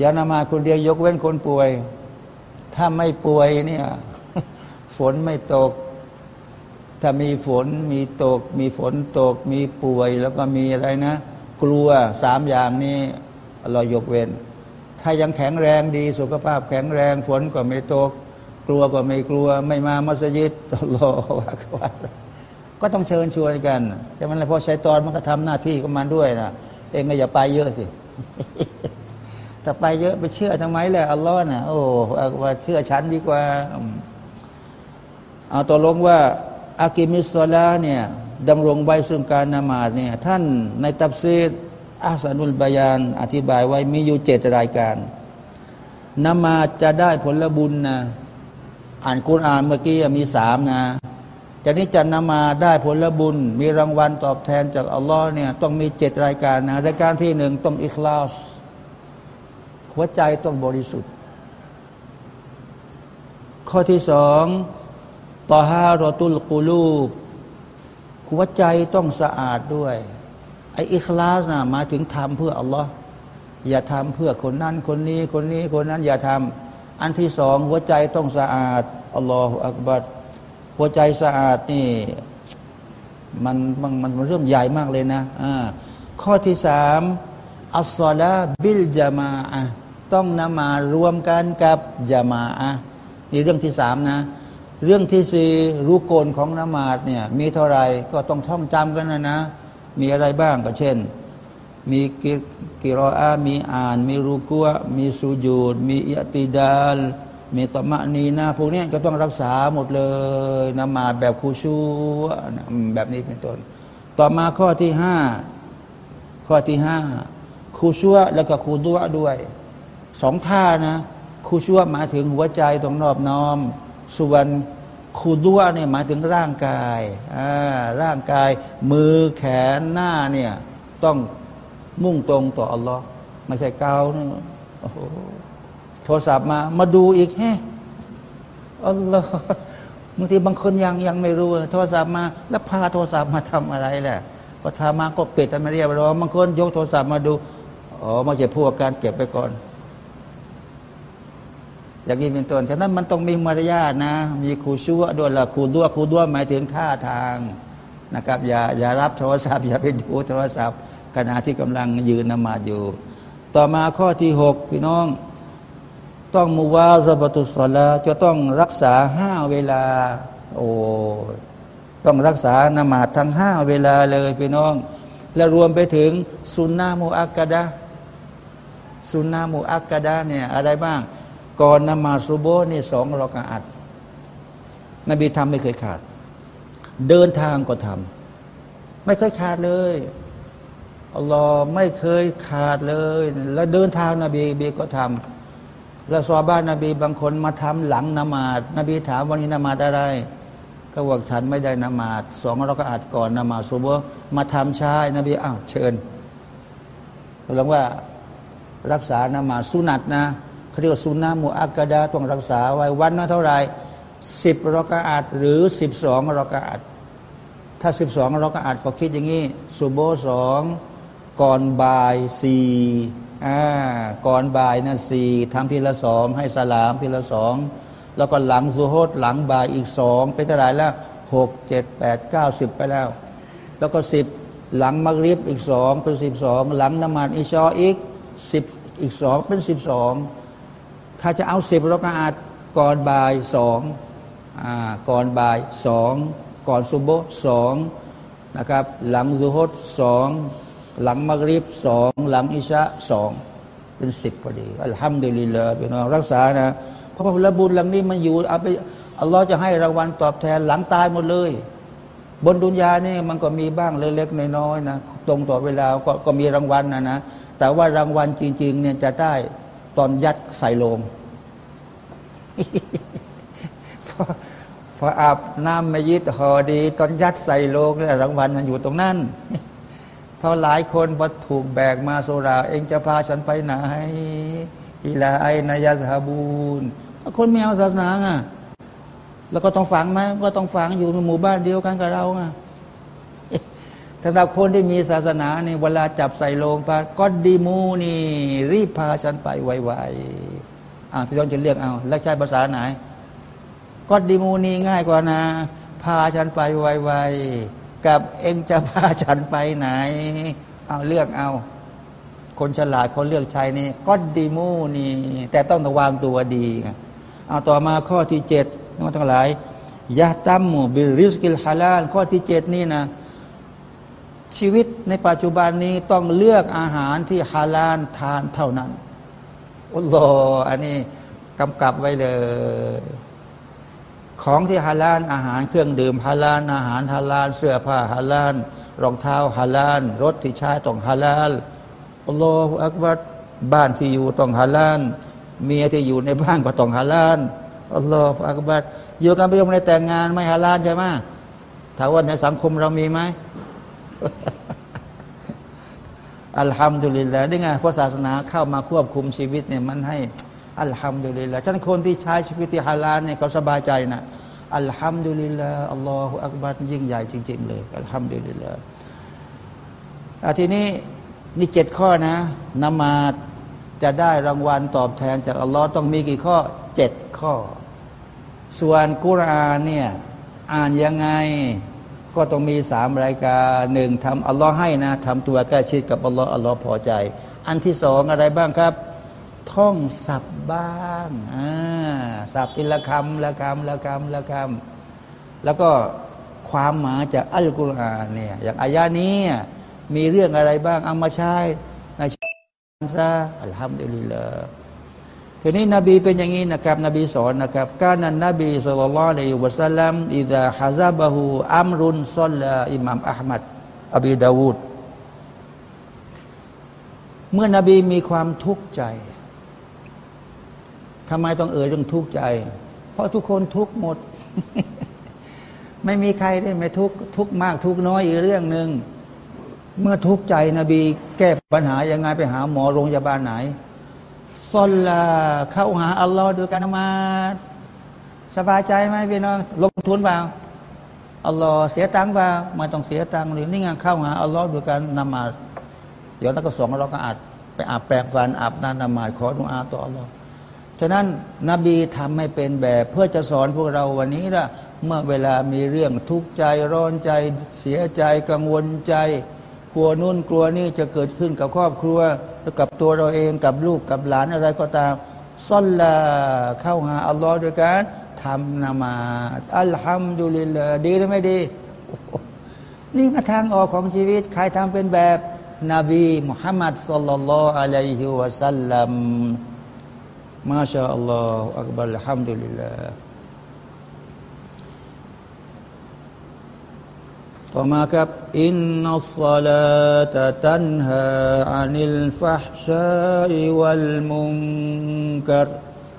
Speaker 1: ย่านมาคนเดียวยกเว้นคนป่วย ถ้าไม่ป่วยเนี่ยฝนไม่ตก ถ้ามีฝนมีตก มีฝนตก มีป่วย แล้วก็มีอะไรนะ กลัวสามอย่างนี้เรายกเว้น ถ้ายังแข็งแรงดีสุขภาพแข็งแรงฝนก็ไม่ตก กลัวก็ไม่กลัว ไม่มามัสยิดตลอว่าว่าก็ต้องเชิญชวนกันใช่ไหมล่ะเพราะชัยตอนมันก็ทำหน้าที่ของมันด้วยนะเองก็อย่าไปเยอะสิ ถ้าไปเยอะไปเชื่อทำไมแหละอัลลอฮ์น่ะโอ้ว่าเชื่อฉันดีกว่า เอาตัวลงว่าอากิมิสโซลาเนี่ยดำรงไว้ซึ่งการนมาดเนี่ยท่านในตับซีดอาสนุลบายาน อธิบายไว้มีอยู่เจ็ดรายการนมาดจะได้ผลบุญนะอ่านกุรอานเมื่อกี้มีสามนะจากนี้จะนำมาได้ผลบุญ มีรางวัลตอบแทนจากอัลลอฮ์เนี่ยต้องมีเจ็ดรายการนะรายการที่หนึ่งต้องอิคลาส หัวใจต้องบริสุทธิ์ ข้อที่สองต่อฮารอตุลกูลูบหัวใจต้องสะอาดด้วยไอ้อิคลาสนะมาถึงทำเพื่ออัลลอฮ์อย่าทำเพื่อคนนั้นคนนี้คนนี้คนนั้นอย่าทำอันที่สองหัวใจต้องสะอาดอัลลอฮฺอักบัดหัวใจสะอาดนี่มันมันมันเรื่องใหญ่มากเลยนะอ่าข้อที่สามอัสซาลาบิลจามาอะ ต้องนมารวมกันกับจามาอะนี่เรื่องที่สามนะ เรื่องที่สี่รู้โกนของนมาดเนี่ยมีเท่าไรก็ต้องท่องจำกันนะนะ มีอะไรบ้างก็เช่น มีกิรออามีอ่าน มีรูกัวมีสุญูด มีอิติดาล มีตมะนีนะพวกนี้ก็ต้องรักษาหมดเลยนมาแบบคูชูแบบนี้เป็นต้น ต่อมาข้อที่ห้าข้อที่ห้าคูชัวแล้วก็คูดัวด้วย สองท่านะคูชัวหมายถึงหัวใจตรงนอบน้อม ส่วนคูดัวเนี่ยหมายถึงร่างกายอ่าร่างกาย มือแขนหน้าเนี่ยต้องมุ่งตรงต่ออัลลอฮ์ไม่ใช่เกาเนี่ยโอ้โหโทรศัพท์มามาดูอีกแฮอัลลอฮ์บางทีบางคนยังยังไม่รู้ โทรศัพท์มา แล้วพาโทรศัพท์มาทำอะไรแหละพอทามาก็ปิดทำไม่เรียบร้อยบางคนยกโทรศัพท์มาดูอ๋อมาจะพูดการเก็บไปก่อน อย่างนี้เป็นต้นฉะนั้นมันต้องมีมารยาทนะ มีครูชั่วด้วยละครูด้วครูด้วหมายถึงท่าทางนะครับ อย่าอย่ารับโทรศัพท์ อย่าไปดูโทรศัพท์ ขณะที่กำลังยืนนมาอยู่ ต่อมาข้อที่หกพี่น้อง ต้องมุวาซาบตุสลาจะต้องรักษาห้าเวลา โอ้ต้องรักษานมาดทั้งห้าเวลาเลยพี่น้อง และรวมไปถึงสุนนะมุอักกะดะสุนนะมุอักกะดะเนี่ยอะไรบ้าง ก่อนนมาสุโบนี่สองรอกาอัดนบีทำไม่เคยขาด เดินทางก็ทำไม่เคยขาดเลยอัลลอฮ์ไม่เคยขาดเลย แล้วเดินทางนบีบีก็ทำแล้วซอบ้านนบีบางคนมาทำหลังนมาดนบีถามวันนี้นมาดอะไร ก็บอกฉันไม่ได้นมาดสองเราก็อาจก่อนนมาสุโบมาทำชายนบีอ้าวเชิญแปลว่ารักษานมาสุนัตนะ เขาเรียกสุนามุอักกดาต้องรักษาไว้วันนั้นเท่าไหร่สิบรอกาอัดหรือสิบสองรอกาอัดถ้าสิบสองรอกาอัดก็คิดอย่างนี้สุโบสองก่อนบ่ายสี่อ่าก่อนบ่ายนั่นสี่ทำพีละสองให้สลามพีละสองแล้วก็หลังสุโฮดหลังบ่ายอีกสองเป็นเท่าไรแล้วหกเจ็ดแปดเก้าสิบไปแล้ว แล้วก็สิบหลังมักริบอีกสองเป็นสิบสองหลังนมาดอิชออีกสิบอีกสองเป็นสิบสอง ถ้าจะเอาสิบราก็อาจก่อนบ่ายสองอ่าก่อนบ่ายสองก่อนซุโบสองนะครับหลังซุฮดสองหลังมักริบสองหลังอิชะสองเป็นสิบพอดีอัลฮัมดุลิลลาห์พี่น้องรักษานะเพราะพระบุญหลังนี้มันอยู่เอาไปอัลลอฮ์จะให้รางวัลตอบแทนหลังตายหมดเลย บนดุนยานี่มันก็มีบ้างเล็กๆน้อยๆนะตรงต่อเวลาก็ก็มีรางวัลนะนะแต่ว่ารางวัลจริงๆเนี่ยจะได้ ตอนยัดใส่ลงพออาบน้ำมายิดหอดี ตอนยัดใส่โลงรางวัลมันอยู่ตรงนั้นเพราะหลายคนพอถูกแบกมาโซรา เองจะพาฉันไปไหนอีลาไอนายาฮาบูนคนไม่เอาศาสนาอะ แล้วก็ต้องฝังไหมก็ต้องฝังอยู่ในหมู่บ้านเดียวกันกับเราอะ สำหรับคนที่มีศาสนาเนี่ยเวลาจับใส่โลงปาก็ดีมูนี่ รีบพาฉันไปไวๆอ่าพี่ต้นจะเลือกเอา แล้วใช้ภาษาไหนก็ดีมูนี่ง่ายกว่านะ พาฉันไปไวๆกับเองจะพาฉันไปไหน เอาเลือกเอา คนฉลาดคนเลือกใช้นี่ก็ดีมูนี่ แต่ต้องระวังตัวดีเอาต่อมาข้อที่เจ็ดน้องทั้งหลายيهتم برزق الحلال ข้อที่เจ็ดนี่นะ ชีวิตในปัจจุบันนี้ต้องเลือกอาหารที่ฮาลาลทานเท่านั้นอัลลอฮ์อันนี้กำกับไว้เลย ของที่ฮาลาลอาหารเครื่องดื่มฮาลาลอาหารฮาลาลเสื้อผ้าฮาลาลรองเท้าฮาลาลรถที่ใช้ต้องฮาลาลอัลลอฮฺอักบัดบ้านที่อยู่ต้องฮาลาลเมียที่อยู่ในบ้านก็ต้องฮาลาลอัลลอฮฺอักบัดอยู่กันไปยงในแต่งงานไม่ฮาลาลใช่ไหมถามว่าในสังคมเรามีไหม อัลฮัมดุลิลละได้ไงเพราะศาสนาเข้ามาควบคุมชีวิตเนี่ยมันให้อัลฮัมดุลิลละฉะนั้นคนที่ใช้ชีวิตที่ฮาลาลเนี่ยเขาสบายใจนะอัลฮัมดุลิลละอัลลอฮฺอักบัรยิ่งใหญ่จริง ๆ เลยอัลฮัมดุลิลละทีนี้นี่เจ็ดข้อนะนมาจะได้รางวัลตอบแทนจากอัลลอฮ์ต้องมีกี่ข้อเจ็ดข้อ ส่วนกุรานเนี่ยอ่านยังไง ก็ต้องมีสามรายการหนึ่งทำอัลลอฮ์ให้นะทำตัวใกล้ชิดกับอัลลอฮ์อัลลอฮ์พอใจ อันที่สองอะไรบ้างครับ ท่องสับบ้างอ่าสับทีละคำละคำละคำละคำแล้วก็ความหมายจากอัลกุรอานเนี่ยอย่างอายานี้มีเรื่องอะไรบ้างเอามาใช้ในชีวิตซะอัลฮัมดุลิลลาห์ ทีนี้นบีเป็นอย่างนี้นะครับ นบีสอนนะครับการนั้นนบีสุลต่านละอิวะสัลลัมอิดะฮะซาบะฮูอัมรุนซัลลาอิมามอัลมัดอบีดาวูดเมื่อนบีมีความทุกข์ใจทำไมต้องเอ่ยเรื่องทุกข์ใจ เพราะทุกคนทุกข์หมด ไม่มีใครได้ไม่ทุกข์ทุกข์มากทุกข์น้อยอีกเรื่องหนึ่งเมื่อทุกข์ใจนบี แก้ปัญหายังไงไปหาหมอโรงพยาบาลไหน ซอลลาเข้าหาอัลลอฮ์ด้วยการนมาดสบายใจไหมพี่น้องลงทุนเปล่าอัลลอฮ์เสียตังค์เปล่าไม่ต้องเสียตังค์หรือนี่ไงเข้าหาอัลลอฮ์ด้วยการนมาดเดี๋ยวนักก็สองเราก็อาจไปอาบแปรงฟันอาบน้ำนมาดขอดุอาต่ออัลลอฮ์ฉะนั้นนบีทำให้เป็นแบบเพื่อจะสอนพวกเราวันนี้ละเมื่อเวลามีเรื่องทุกข์ใจร้อนใจ เสียใจกังวลใจ กลัวนู่นกลัวนี่จะเกิดขึ้นกับครอบครัวกับตัวเราเองกับลูกกับหลานอะไรก็ตามซ่อนละเข้าหาอัลลอฮ์ด้วยการทำนามาอัลฮัมดุลิลลาดีหรือไม่ดี นี่ก็ทางออกของชีวิต ใครทำเป็นแบบนบีมุฮัมมัดสุลลัลลอฮุอะลัยฮิวะสัลลัมมาชาอัลลอฮฺอักบัรฮัมดุลิลลา ต่อมาครับอินนัสซาลาตะตันฮาอานิลฟะฮชาอิวัลมุนกัร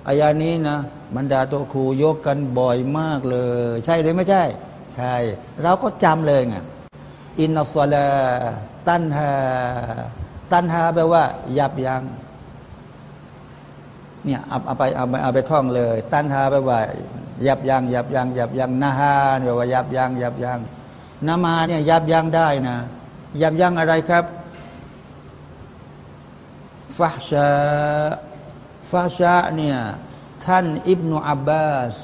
Speaker 1: อายานี้นะบรรดาตัวครูยกกันบ่อยมากเลย ใช่หรือไม่ใช่ ใช่ เราก็จำเลยไงอินนัสซาลาตันฮาตันฮาแปลว่า ยับยัง้งเนี่ยเอาเอาไปเอาไปเอาไปท่องเลย ตันฮาแปลว่า ยับยัง้งยับยัง้งยับยั้งนาฮาแปลว่ายับยัง้งยับยั้ง นามาเนี่ยยับยั้งได้นะ ยับยั้งอะไรครับفحشاء فحشاء เนี่ยท่านอิบนุอับบาส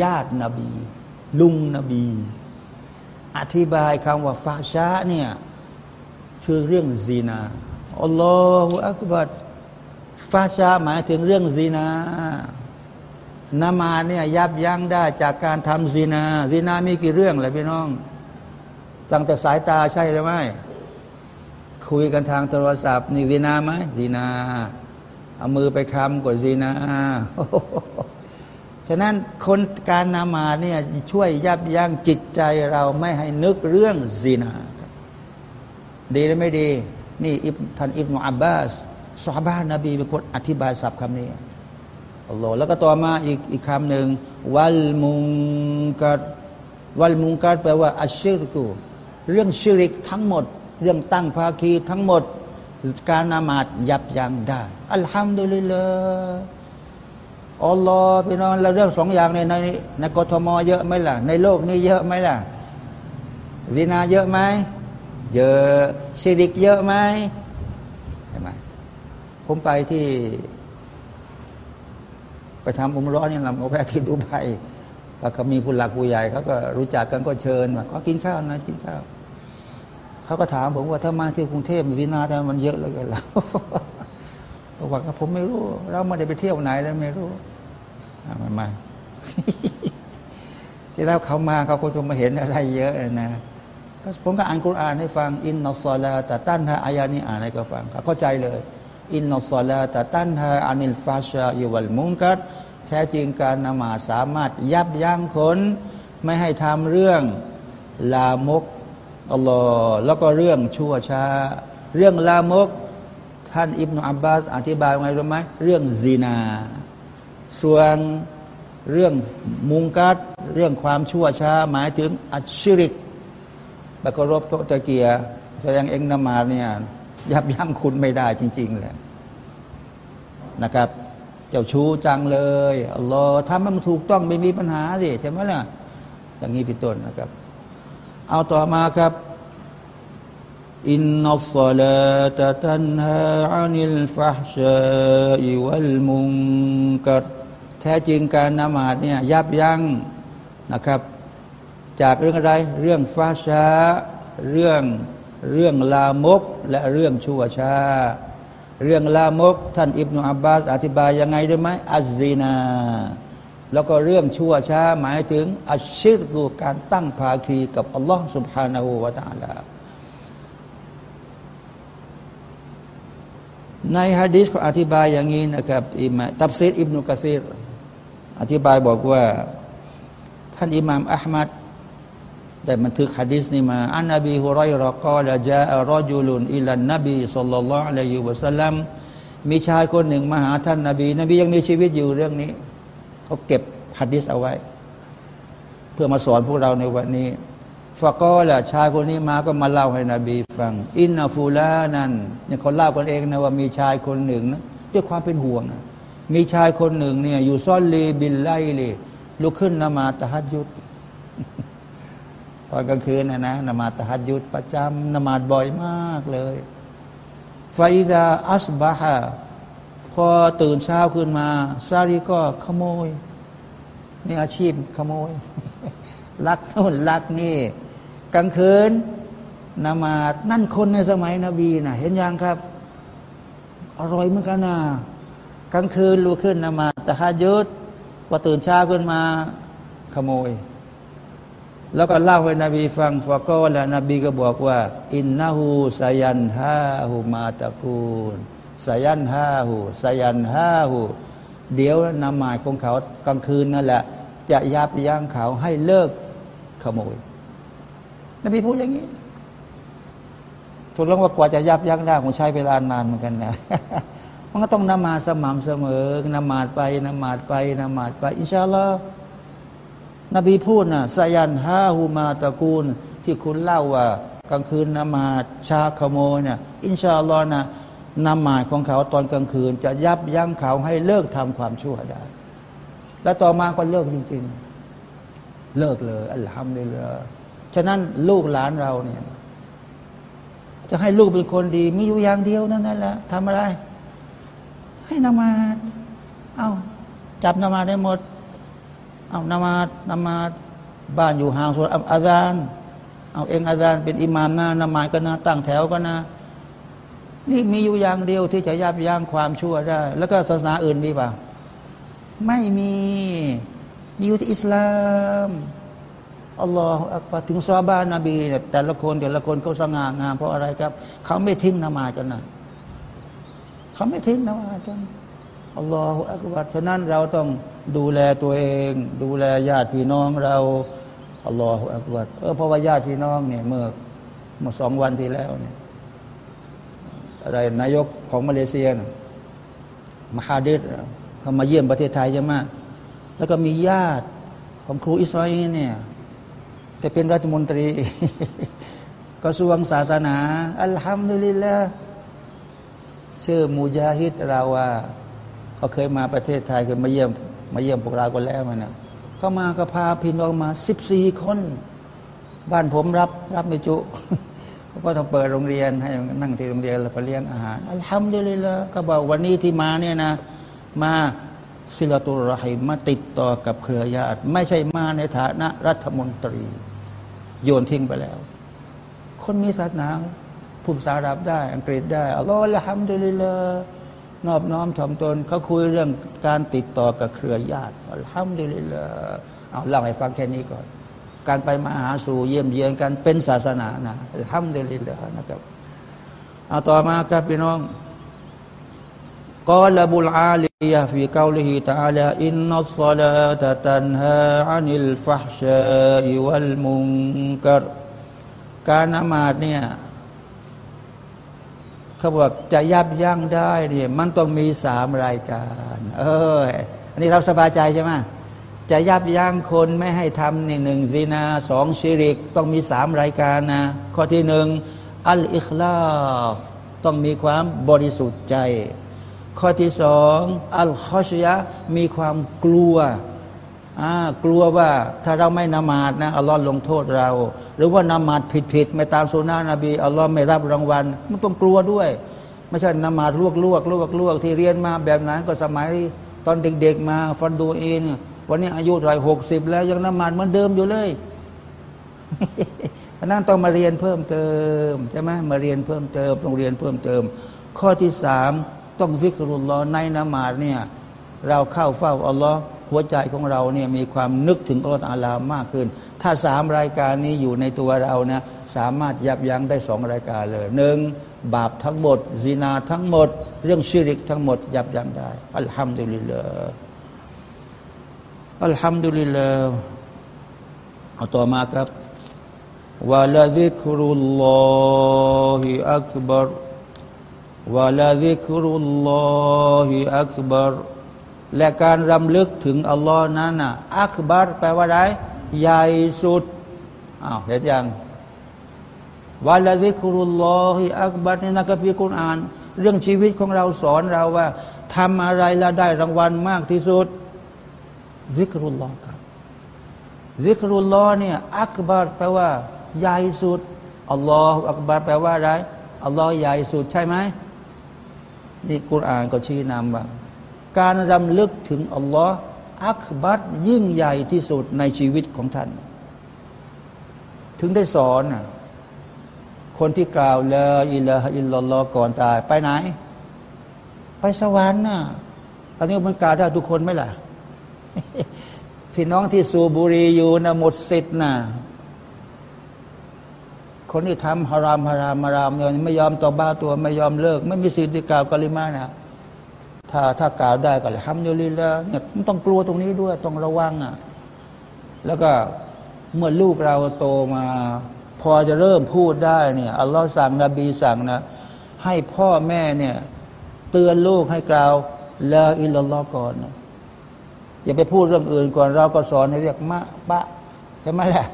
Speaker 1: ญาตินบี ลุงนบี อธิบายคำว่า فحشاء เนี่ยคือเรื่องซีนาอัลลอฮฺอักบัร فحشاء หมายถึงเรื่องซีนานมาซเนี่ยยับยั้งได้จากการทำซีนาซีนามีกี่เรื่องเลยพี่น้อง ตั้งแต่สายตาใช่หรือไม่คุยกันทางโทรศัพท์ นี่ดีนาไหมดีนา เอามือไปคำกดดีนาฉะนั้นคนการนามาเนี่ยช่วยยับยั้งจิตใจเราไม่ให้นึกเรื่องซีนา ดีหรือไม่ดี นี่อิบท่านอิบนุอับบาสสาบานนบีเป็นคนอธิบายศัพท์คำนี้อัลลอฮ์แล้วก็ต่อมาอีกอีกคำหนึ่งวัลมุงกัดวัลมุงกัดแปลว่าอัชชิรกู เรื่องชิริกทั้งหมด เรื่องตั้งภาคีทั้งหมด การนามาดยับยั้งได้ อัลฮัมดุลิลลาห์อัลลอฮ์พี่น้องเราเรื่องสองอย่างในในในกทมเยอะไหมล่ะ ในโลกนี้เยอะไหมล่ะซินาเยอะไหมเยอะชิริกเยอะไหมใช่ไหมผมไปที่ ไปทำอุมร้อนนี่ลำโอแพที่ดูไบก็มีผู้หลักผู้ใหญ่เขาก็รู้จักกันก็เชิญมาขอกินข้าวนะกินข้าว เขาก็ถามผมว่าถ้ามาที่กรุงเทพมีนาทำมันเยอะเลยกันแล้วบอกว่าผมไม่รู้ เราไม่ได้ไปเที่ยวไหนแล้วไม่รู้มามาที่แล้วเขามาเขาคงจะมาเห็นอะไรเยอะนะก็ผมก็อ่านกุรานให้ฟังอินนัสซาลาแต่ตั้นฮะอายานี้อ่านให้เขาฟังเข้าใจเลย อินนัสซาลาแต่ตั้นฮะอานิลฟาชาอิวัลมุงกัดแท้จริงการนมาสามารถยับยั้งคน ไม่ให้ทำเรื่องลามก อัลลอฮ์แล้วก็เรื่องชั่วช้า เรื่องลามก ท่านอิบนาอับบาสอธิบายว่าไงรู้ไหมเรื่องซีนา ส่วนเรื่องมุงกัดเรื่องความชั่วช้า หมายถึงอัชชิริกบกรบโตตะเกียแสดงเองนมาเนี่ยยับยั้งคุณไม่ได้จริงๆเลยนะครับ เจ้าชู้จังเลยอัลลอฮ์ทำให้มันถูกต้องไม่มีปัญหาสิใช่ไหมล่ะอย่างนี้เป็นต้นนะครับ เอาต่อมาครับอินนัสลาตะตันฮาอานิลฟะชาอิวัลมุงกัดแท้จริงการนมาดเนี่ยยับยั้งนะครับ จากเรื่องอะไร เรื่องฟาชาเรื่องเรื่องลามกและเรื่องชั่วช้าเรื่องลามก ท่านอิบนาอับบาสอธิบายยังไงได้ไหมอัซซีนา แล้วก็เรื่องชั่วช้าหมายถึงอัชชิรูการตั้งภาคีกับอัลลอฮ์สุบฮานาหูวาตาลาในฮะดิษเขาอธิบายอย่างนี้นะครับอิมามตับซีดอิบนุกะซีรอธิบายบอกว่า ท่านอิหม่ามอะหมัดได้บันทึกฮะดิษนี้มาعن أبي هريرة قال جاء رجل إلى النبي صلى الله عليه وسلم มีชายคนหนึ่งมาหาท่านนาบี นบียังมีชีวิตอยู่เรื่องนี้ เขาเก็บฮะดีษเอาไว้ เพื่อมาสอนพวกเราในวันนี้فقال ชายคนนี้มาก็มาเล่าให้นบีฟัง إن فلانا เนี่ยเขาเล่ากันเองนะว่ามีชายคนหนึ่งนะด้วยความเป็นห่วงนะมีชายคนหนึ่งเนี่ยอยู่ซ่อนลีบินไลลีลุกขึ้นนมาตะฮัดยุดตอนกลางคืนนะนะนมาตะฮัดยุดประจำนมาดบ่อยมากเลยไฟดาอัสบาฮะ พอตื่นเช้าขึ้นมา ซารีก็ขโมย นี่อาชีพขโมย ลักโน่นลักนี่ กลางคืนนมาดนั่นคนในสมัยนบีนะเห็นยังครับ อร่อยเหมือนกันนะกลางคืนลุกขึ้นนมาแตะฮายุดพอตื่นเช้าขึ้นมาขโมย แล้วก็เล่าให้นบีฟังฟะก็แล้วนบีก็บอกว่า อินนาหูสายันฮาหูมาตะกูล สยันฮาหูสยันฮาหูเดี๋ยวนำหมายของเขากลางคืนนั่นแหละ จะยับยั้งเขาให้เลิกขโมยนบีพูดอย่างนี้ถูกแล้วว่ากว่าจะยับยั้งได้คงใช้เวลานานเหมือนกันนะมันก็ต้องนมาสม่ำเสมอนมาดไปนมาดไปนมาดไป อินชาลอนบีพูดนะสยันฮาฮูมาตะกูล ที่คุณเล่าว่ากลางคืนนมาดชาขโมยเนี่ยอินชาลอฮ์นะ นมาดของเขาตอนกลางคืน จะยับยั้งเขาให้เลิกทำความชั่วได้ แล้วต่อมาก็เลิกจริง ๆ เลิกเลยอัลฮัมดุลิลลาห์ฉะนั้นลูกหลานเราเนี่ยจะให้ลูกเป็นคนดีมีอยู่อย่างเดียวนั่นแหละทำอะไร ให้นมาดเอาจับนมาดได้หมด เอานมาดนมาดบ้านอยู่ห่างส่วนอาจารย์เอาเองอาจารย์เป็นอิหมามนะนมาดก็นะตั้งแถวก็นะ นี่มีอยู่อย่างเดียวที่จะยับยั้งความชั่วได้ แล้วก็ศาสนาอื่นมีป่ะไม่มี มีอยู่ที่อิสลามอัลลอฮฺอักบารถึงซาบานนบี แต่ละคนแต่ละคนเขาสง่างามเพราะอะไรครับ เขาไม่ทิ้งนมาจนนะเขาไม่ทิ้งนมาจนอัลลอฮฺอักบารฉะนั้นเราต้องดูแลตัวเอง ดูแลญาติพี่น้องเราอัลลอฮฺอักบารเออเพราะว่าญาติพี่น้องเนี่ยเมื่อเมื่อสองวันที่แล้วเนี่ย อะไรนายกของมาเลเซียนะมหาดิษเขามาเยี่ยมประเทศไทยใช่ไหมแล้วก็มีญาติของครูอิสราเอลเนี่ยแต่เป็นรัฐมนตรีกระทรวงศาสนา อัลฮัมดุลิลละชื่อมูจาฮิดราว่าเขาเคยมาประเทศไทยเคยมาเยี่ยม มาเยี่ยมพวกเราก็แล้วมันนะเขามาก็พาพี่น้องมาสิบสี่คน บ้านผมรับรับไม่จุ ก็ต้องเปิดโรงเรียนให้นั่งที่โรงเรียนแล้วไปเลี้ยงอาหารอัลฮัมดุลิลละก็บอกวันนี้ที่มาเนี่ยนะ มา صلة الرحم มาติดต่อกับเครือญาติ ไม่ใช่มาในฐานะรัฐมนตรี โยนทิ้งไปแล้ว คนมีศาสนาพูดภาษาอาหรับได้ อังกฤษได้อัลลอฮฺอัลฮัมดุลิลละนอบน้อมถ่อมตนเขาคุยเรื่องการติดต่อกับเครือญาติอัลฮัมดุลิลละเอาเล่าให้ฟังแค่นี้ก่อน การไปมาหาสู่เยี่ยมเยียนกันเป็นศาสนานะห้ามเดลิลแล้นะครับเอาต่อมาครับพี่น้องกอลบุลอาลียะฟีกาลิฮิตาลาอินนัสลาตตันฮาอานิลฟะชอิวัลมุงกรการนมาดเนี่ยเขาบอกจะยับยั้งได้เนี่ยมันต้องมีสามรายการ เอออันนี้เราสบายใจใช่ไหม จะยับยั้งคนไม่ให้ทำนี่หนึ่งซีนาสองชิริก ต้องมีสามรายการนะ ข้อที่หนึ่งอัลอิคลาฟต้องมีความบริสุทธิ์ใจ ข้อที่สองอัลคอชยะมีความกลัวกลัวว่าถ้าเราไม่นมาดนะอัลลอฮ์ลงโทษเรา หรือว่านมาดผิดๆไม่ตามสุนานะบีอัลลอฮ์ไม่รับรางวัลมันต้องกลัวด้วย ไม่ใช่นมาดลวกลวกลวกลวกที่เรียนมาแบบนั้นก็สมัยตอนเด็กๆมาฟันดูเอง วันนี้อายุร้อหกสิบแล้วยังนมาดเหมือนเดิมอยู่เลยนั่นต้องมาเรียนเพิ่มเติมใช่ไหมมาเรียนเพิ่มเติมต้องเรียนเพิ่มเติม ข้อที่สามต้องฟิกรุลลอในนมาดเนี่ยเราเข้าเฝ้าอัลลอฮ์หัวใจของเราเนี่ยมีความนึกถึงอัลลอฮฺอาลามากขึ้น ถ้าสามรายการนี้อยู่ในตัวเรานะสามารถยับยั้งได้สองรายการเลยหนึ่งบาปทั้งหมดซีนาทั้งหมด เรื่องชิริกทั้งหมด ยับยั้งได้อัลฮัมดุลิลลาห์ อัลฮัมดุลิลลาห์เอาต่อมาครับวะลาซิกรุลลอฮิอักบารวะลาซิกรุลลอฮิอักบารและการรำลึกถึงอัลลอฮ์นั้นน่ะอักบาร์แปลว่าอะไรใหญ่สุดอ้าวเห็นยังวาลาซิกรุลลอฮิอักบัรในนักพิคุนอ่าน เรื่องชีวิตของเราสอนเราว่าทำอะไรแล้วได้รางวัลมากที่สุด ซิกรุลลอฮ์ครับซิกรุลลอฮ์เนี่ยอักบารแปลว่าใหญ่สุดอัลลอฮ์อักบารแปลว่าอะไรอัลลอฮ์ใหญ่สุดใช่ไหมนี่กุรอานก็ชี้นำว่าการรำลึกถึงอัลลอฮ์อักบัตยิ่งใหญ่ที่สุดในชีวิตของท่าน ถึงได้สอนคนที่กล่าวละอิละอิลลอฮ์ก่อนตาย ไปไหน ไปสวรรค์น่ะอันนี้มันกล่าวได้ทุกคนไหมล่ะ พี่น้องที่สูบุรีอยู่นะหมดสิทธิ์นะคนที่ทำฮารามฮารามฮารามเนี่ยไม่ยอมต่อบ้าตัวไม่ยอมเลิก ไม่มีสิทธิ์กล่าวกลิมานะถ้าถ้ากล่าวได้ก็เลยทำอยู่ลีละเนี่ยต้องกลัวตรงนี้ด้วย ต้องระวังอะ แล้วก็เมื่อลูกเราโตมา พอจะเริ่มพูดได้เนี่ยอัลลอฮ์สั่งนบีสั่งนะ ให้พ่อแม่เนี่ย เตือนลูกให้กล่าวละอิลลอฮ์ก่อนนะ อย่าไปพูดเรื่องอื่นก่อนเราก็สอนให้เรียกมะปะใช่ไหมล่ะ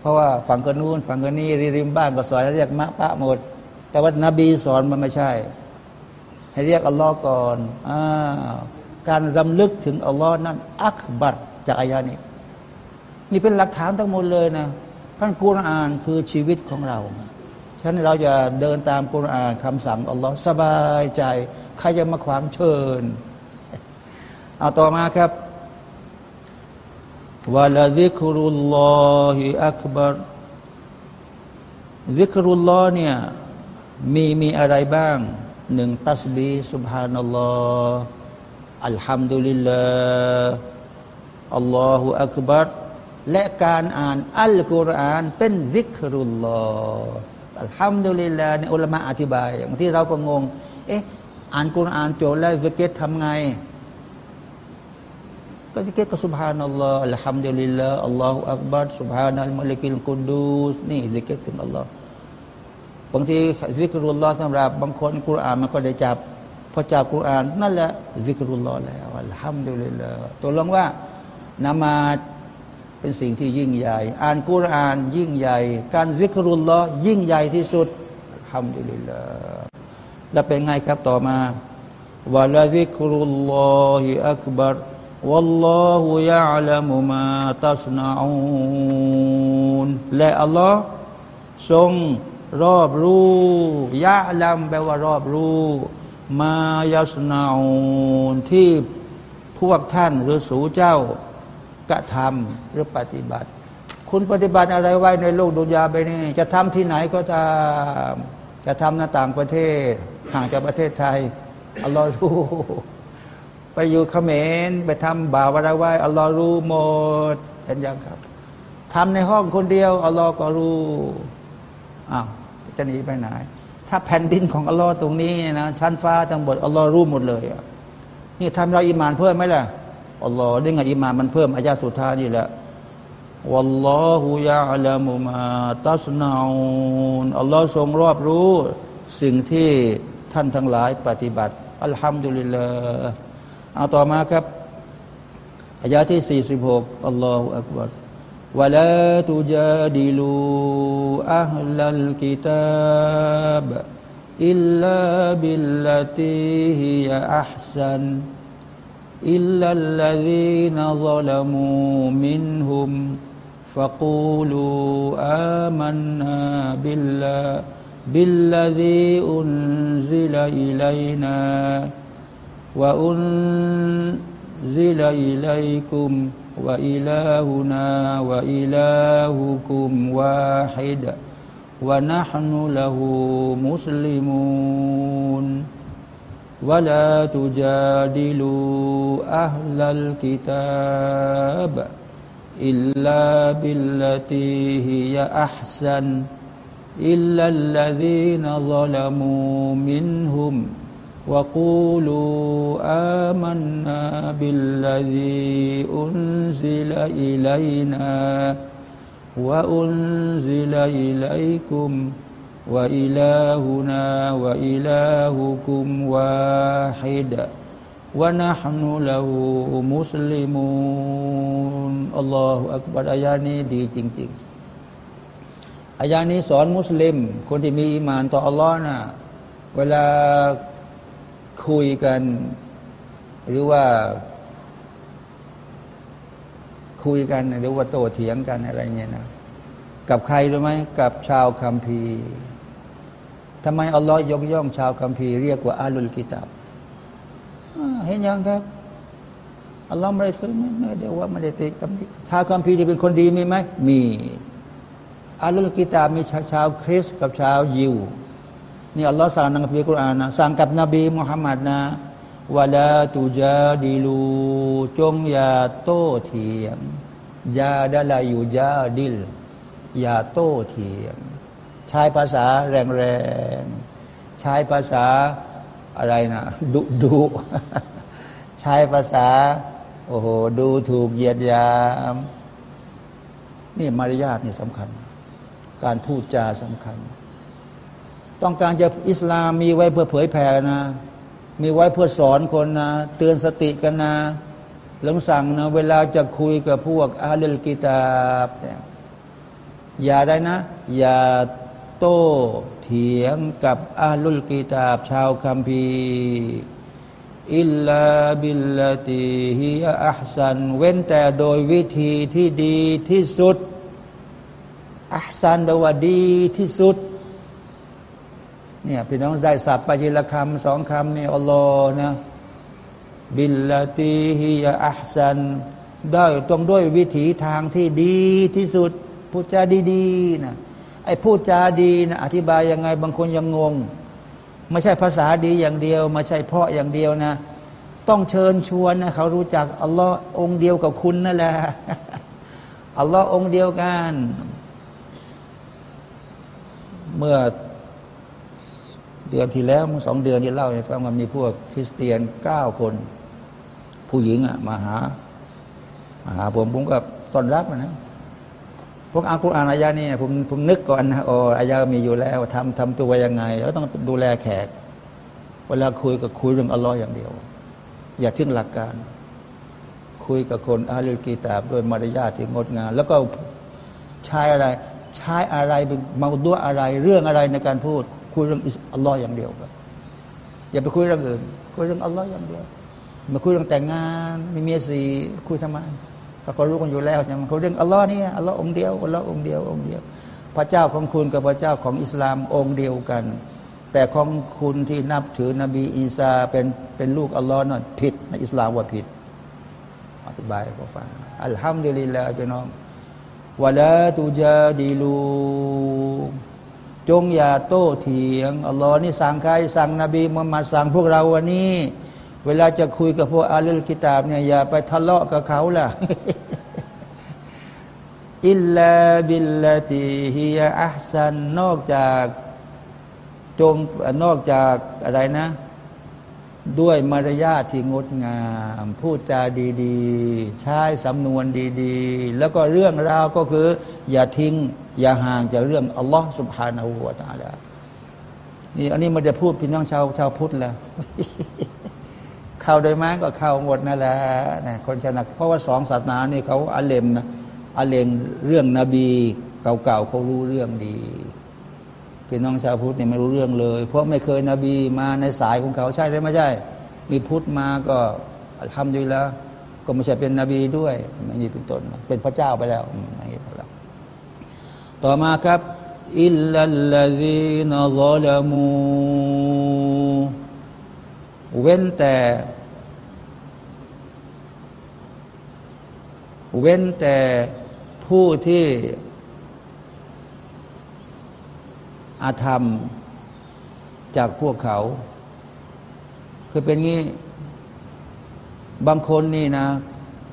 Speaker 1: เพราะว่าฝั่งกันนู้นฝั่งกันนี้ริมบ้านก็สอนให้เรียกมะปะหมด แต่ว่านบีสอนมันไม่ใช่ ให้เรียกอัลลอฮ์ก่อนอการรำลึกถึงอัลลอฮ์นั้น อักบัดจากอายานี้นี่เป็นหลักฐานทั้งหมดเลยนะท่านกุรอานคือชีวิตของเราฉะนั้นเราจะเดินตามกุรอานคำสั่งอัลลอฮ์สบายใจ ใครจะมาขวางเชิญ เอาต่อมาครับวะลาซิกรุลลอฮิอักบารซิกรุลลอฮ์เนี่ยมีมีอะไรบ้างหนึ่งตัสบีสุบฮานัลลอฮ์อัลฮัมดุลิลลาห์อัลลอฮฺอักบัรและการอ่านอัลกุรอานเป็นวิกรุลลอฮ์อัลฮัมดุลิลลาห์ในอุลามะอธิบายอย่างที่เราก็งง เอ๊ะอ่านกุรอานโจแล้ววิกเกตทำไง ก็ซิกิรก็สุบฮานัลลอฮ์อัลฮัมดุลิลลาห์อัลลอฮฺอักบัรสุบฮานัลมาลิกิลกุดูสนี่วิกเก็ตถึงอัลลอฮ์บางทีซิกรุลลอฮ์สำหรับบางคนกุรอานมันก็ได้จับพอจับกุรอานนั่นแหละซิกรุลลอฮ์แล้วอัลฮัมดุลิลลาห์ตัวลงว่านมาซเป็นสิ่งที่ยิ่งใหญ่ อ่านกุรอานยิ่งใหญ่ การซิกรุลลอฮ์ยิ่งใหญ่ที่สุดอัลฮัมดุลิลลาห์แล้วเป็นไงครับต่อมาวะลาซิกรุลลอฮิอักบัร والله يعلم ما تصنعون และอัลลอฮ์ทรงรอบรู้ยะลำแปลว่ารอบรู้ มายาสนาที่พวกท่านหรือสูเจ้ากระทำหรือปฏิบัติ คุณปฏิบัติอะไรไว้ในโลกดุนยาไปนี่จะทำที่ไหนก็ตามจะทำในต่างประเทศ ห่างจากประเทศไทยอัลลอฮ์รู้ ไปอยู่เขมรไปทำบาปอะไรไว้อัลลอฮ์รู้หมดเห็นยังครับ ทำในห้องคนเดียวอัลลอฮ์ก็รู้อ้าวจะหนีไปไหน ถ้าแผ่นดินของอัลลอฮ์ตรงนี้นะชั้นฟ้าทั้งหมดอัลลอฮ์รู้หมดเลยนี่ทำเราอิมานเพิ่มไหมล่ะอัลลอฮ์ได้ไงอิมานมันเพิ่มอายาสุดท้ายนี่แหละวัลลอฮุยาอัลามุมาตัสนาอูนอัลลอฮ์ทรงรอบรู้ สิ่งที่ท่านทั้งหลายปฏิบัติ อัลฮัมดุลิลลาห์ เอาต่อมาครับอายาที่ 46 อัลลอฮฺอักบาร ولا تجادلوا أهل الكتاب إلا بالتي هي أحسن إلا الذين ظلموا منهم فقولوا آمنا بالله بالذي أنزل إلينا وأنزل إليكم وإلهنا وإلهكم واحد ونحن له مسلمون. ولا تجادلوا أهل الكتاب إلا بالتي هي أحسن إلا الذين ظلموا منهم وقولوا آمنا بالذي أنزل إلينا وأنزل إليكم وإلهنا وإلهكم واحد ونحن له مسلمون الله أكبر อายานี้ดีจริงๆอายานี้สอนมุสลิม คนที่มีอีมานต่ออัลลอฮ์นะเวลา คุยกัน หรือว่า คุยกัน หรือว่าโตเถียงกันอะไรเงี้ยนะกับใครรู้ไหมกับชาวคัมภีร์ทำไมอัลลอฮ์ยกย่องชาวคัมภีร์เรียกว่าอาลุลกิตาบเห็นยังครับอัลลอฮ์ไม่ได้เคยไม่ได้ว่าไม่ได้ติดตำหนิชาวคัมภีร์ที่เป็นคนดีมีไหมมีอาลุลกิตาบมีชาวชาวคริสต์กับชาวยิว นี่อัลลอฮ์สั่งในคัมภีร์กุรอานนะสั่งกับนบีมุฮัมมัดนะวะลาตูจาดิลูจงอย่าโต้เถียงยาดะลายูจาดิลอย่าโต้เถียง ใช้ภาษาแรงๆ ใช้ภาษาอะไรนะดุดุใช้ภาษา โอ้โห ดูถูกเหยียดยาม นี่มารยาทนี่สำคัญ การพูดจาสำคัญ ต้องการจะอิสลามมีไว้เพื่อเผยแผ่นะ มีไว้เพื่อสอนคนนะ เตือนสติกันนะหลังสั่งนะ เวลาจะคุยกับพวกأهل الكتاب อย่าได้นะ อย่าโต้เถียงกับأهل الكتاب ชาวคัมภีร์ إلا بالتي هي أحسن เว้นแต่โดยวิธีที่ดีที่สุดأحسن แปลว่าดีที่สุด เนี่ยพี่น้องได้สับไปยีละคำสองคำนี่อัลลอฮ์นะบิลลาติฮิอัพสันได้ต้องด้วยวิถีทางที่ดีที่สุดพูดจาดีๆนะไอ้พูดจาดีนะอธิบายยังไงบางคนยังงง ไม่ใช่ภาษาดีอย่างเดียว ไม่ใช่เพาะอย่างเดียวนะ ต้องเชิญชวนนะเขารู้จักอัลลอฮ์องเดียวกับคุณนั่นแหละอัลลอฮ์องเดียวกัน เมื่อ ดือนที่แล้วมื่อสองเดือนที่เล่าให้ฟังว่ามีพวกคริสเตียนเก้าคน ผู้หญิงอะมาหามาหาผมผมก็ต้อนรับนะพวกอ่านกุรอานอายานี่ผมผมนึกก่อนนะโอ้อายามีอยู่แล้วทำทำตัวยังไง แล้วต้องดูแลแขก เวลาคุยก็คุยเรื่องอัลลอฮ์อย่างเดียว อย่าทิ้งหลักการ คุยกับคนอาลีกีตาบโดยมารยาทที่งดงามแล้วก็ใช้อะไร ใช้อะไรเป็นมาดัวอะไรเรื่องอะไรในการพูด คุยเรื่องอัลลอฮ์อย่างเดียวครับอย่าไปคุยเรื่องอื่น คุยเรื่องอัลลอฮ์อย่างเดียวมาคุยเรื่องแต่งงานมีเมียสีคุยทำไมเขาก็รู้กันอยู่แล้วใช่ไหมเขาเรื่องอัลลอฮ์นี่อัลลอฮ์องเดียวอัลลอฮ์องเดียวองเดียว พระเจ้าของคุณกับพระเจ้าของอิสลามองค์เดียวกัน แต่ของคุณที่นับถือนบีอีสาเป็นเป็นลูกอัลลอฮ์นั่นผิดในอิสลามว่าผิด อธิบายให้ฟังอัลฮัมดุลิลลาห์พี่น้องวะลาตูจาดีลู จงอย่าโต้เถียงอัลลอฮ์นี่สั่งใครสั่งนบีมุฮัมมัดสั่งพวกเราวันนี้ เวลาจะคุยกับพวกอาลีลกิตาบเนี่ยอย่าไปทะเลาะกับเขาล่ะอิลลาบิลลาติฮิยาอัซันนอกจากจงนอกจากอะไรนะ ด้วยมารยาทที่งดงาม พูดจาดีๆ ใช้สำนวนดีๆ แล้วก็เรื่องราวก็คือ อย่าทิ้ง อย่าห่างจากเรื่องอัลลอฮ์สุบฮานาหูวาตาลานี่อันนี้มันจะพูดพี่น้องชาวชาวพุทธแล้วเข้าโดยมั้ก็เข้าหมดนั่นแหละนะคนชนะเพราะว่าสองศาสนานี่เขาอาเลมนะอาเลมเรื่องนบีเก่าๆเขารู้เรื่องดี พี่น้องชาวพุทธเนี่ยไม่รู้เรื่องเลย เพราะไม่เคยนบีมาในสายของเขาใช่หรือไม่ใช่ มีพุทธมาก็ทำดีแล้ว ก็ไม่ใช่เป็นนบีด้วยอย่างนี้เป็นต้นเป็นพระเจ้าไปแล้วอย่างนี้ไปแล้วต่อมาครับอิลลัลลซีนซอลามูเว้นแต่ เว้นแต่ผู้ที่ อาธรรมจากพวกเขาคือเป็นงี้ บางคนนี่นะ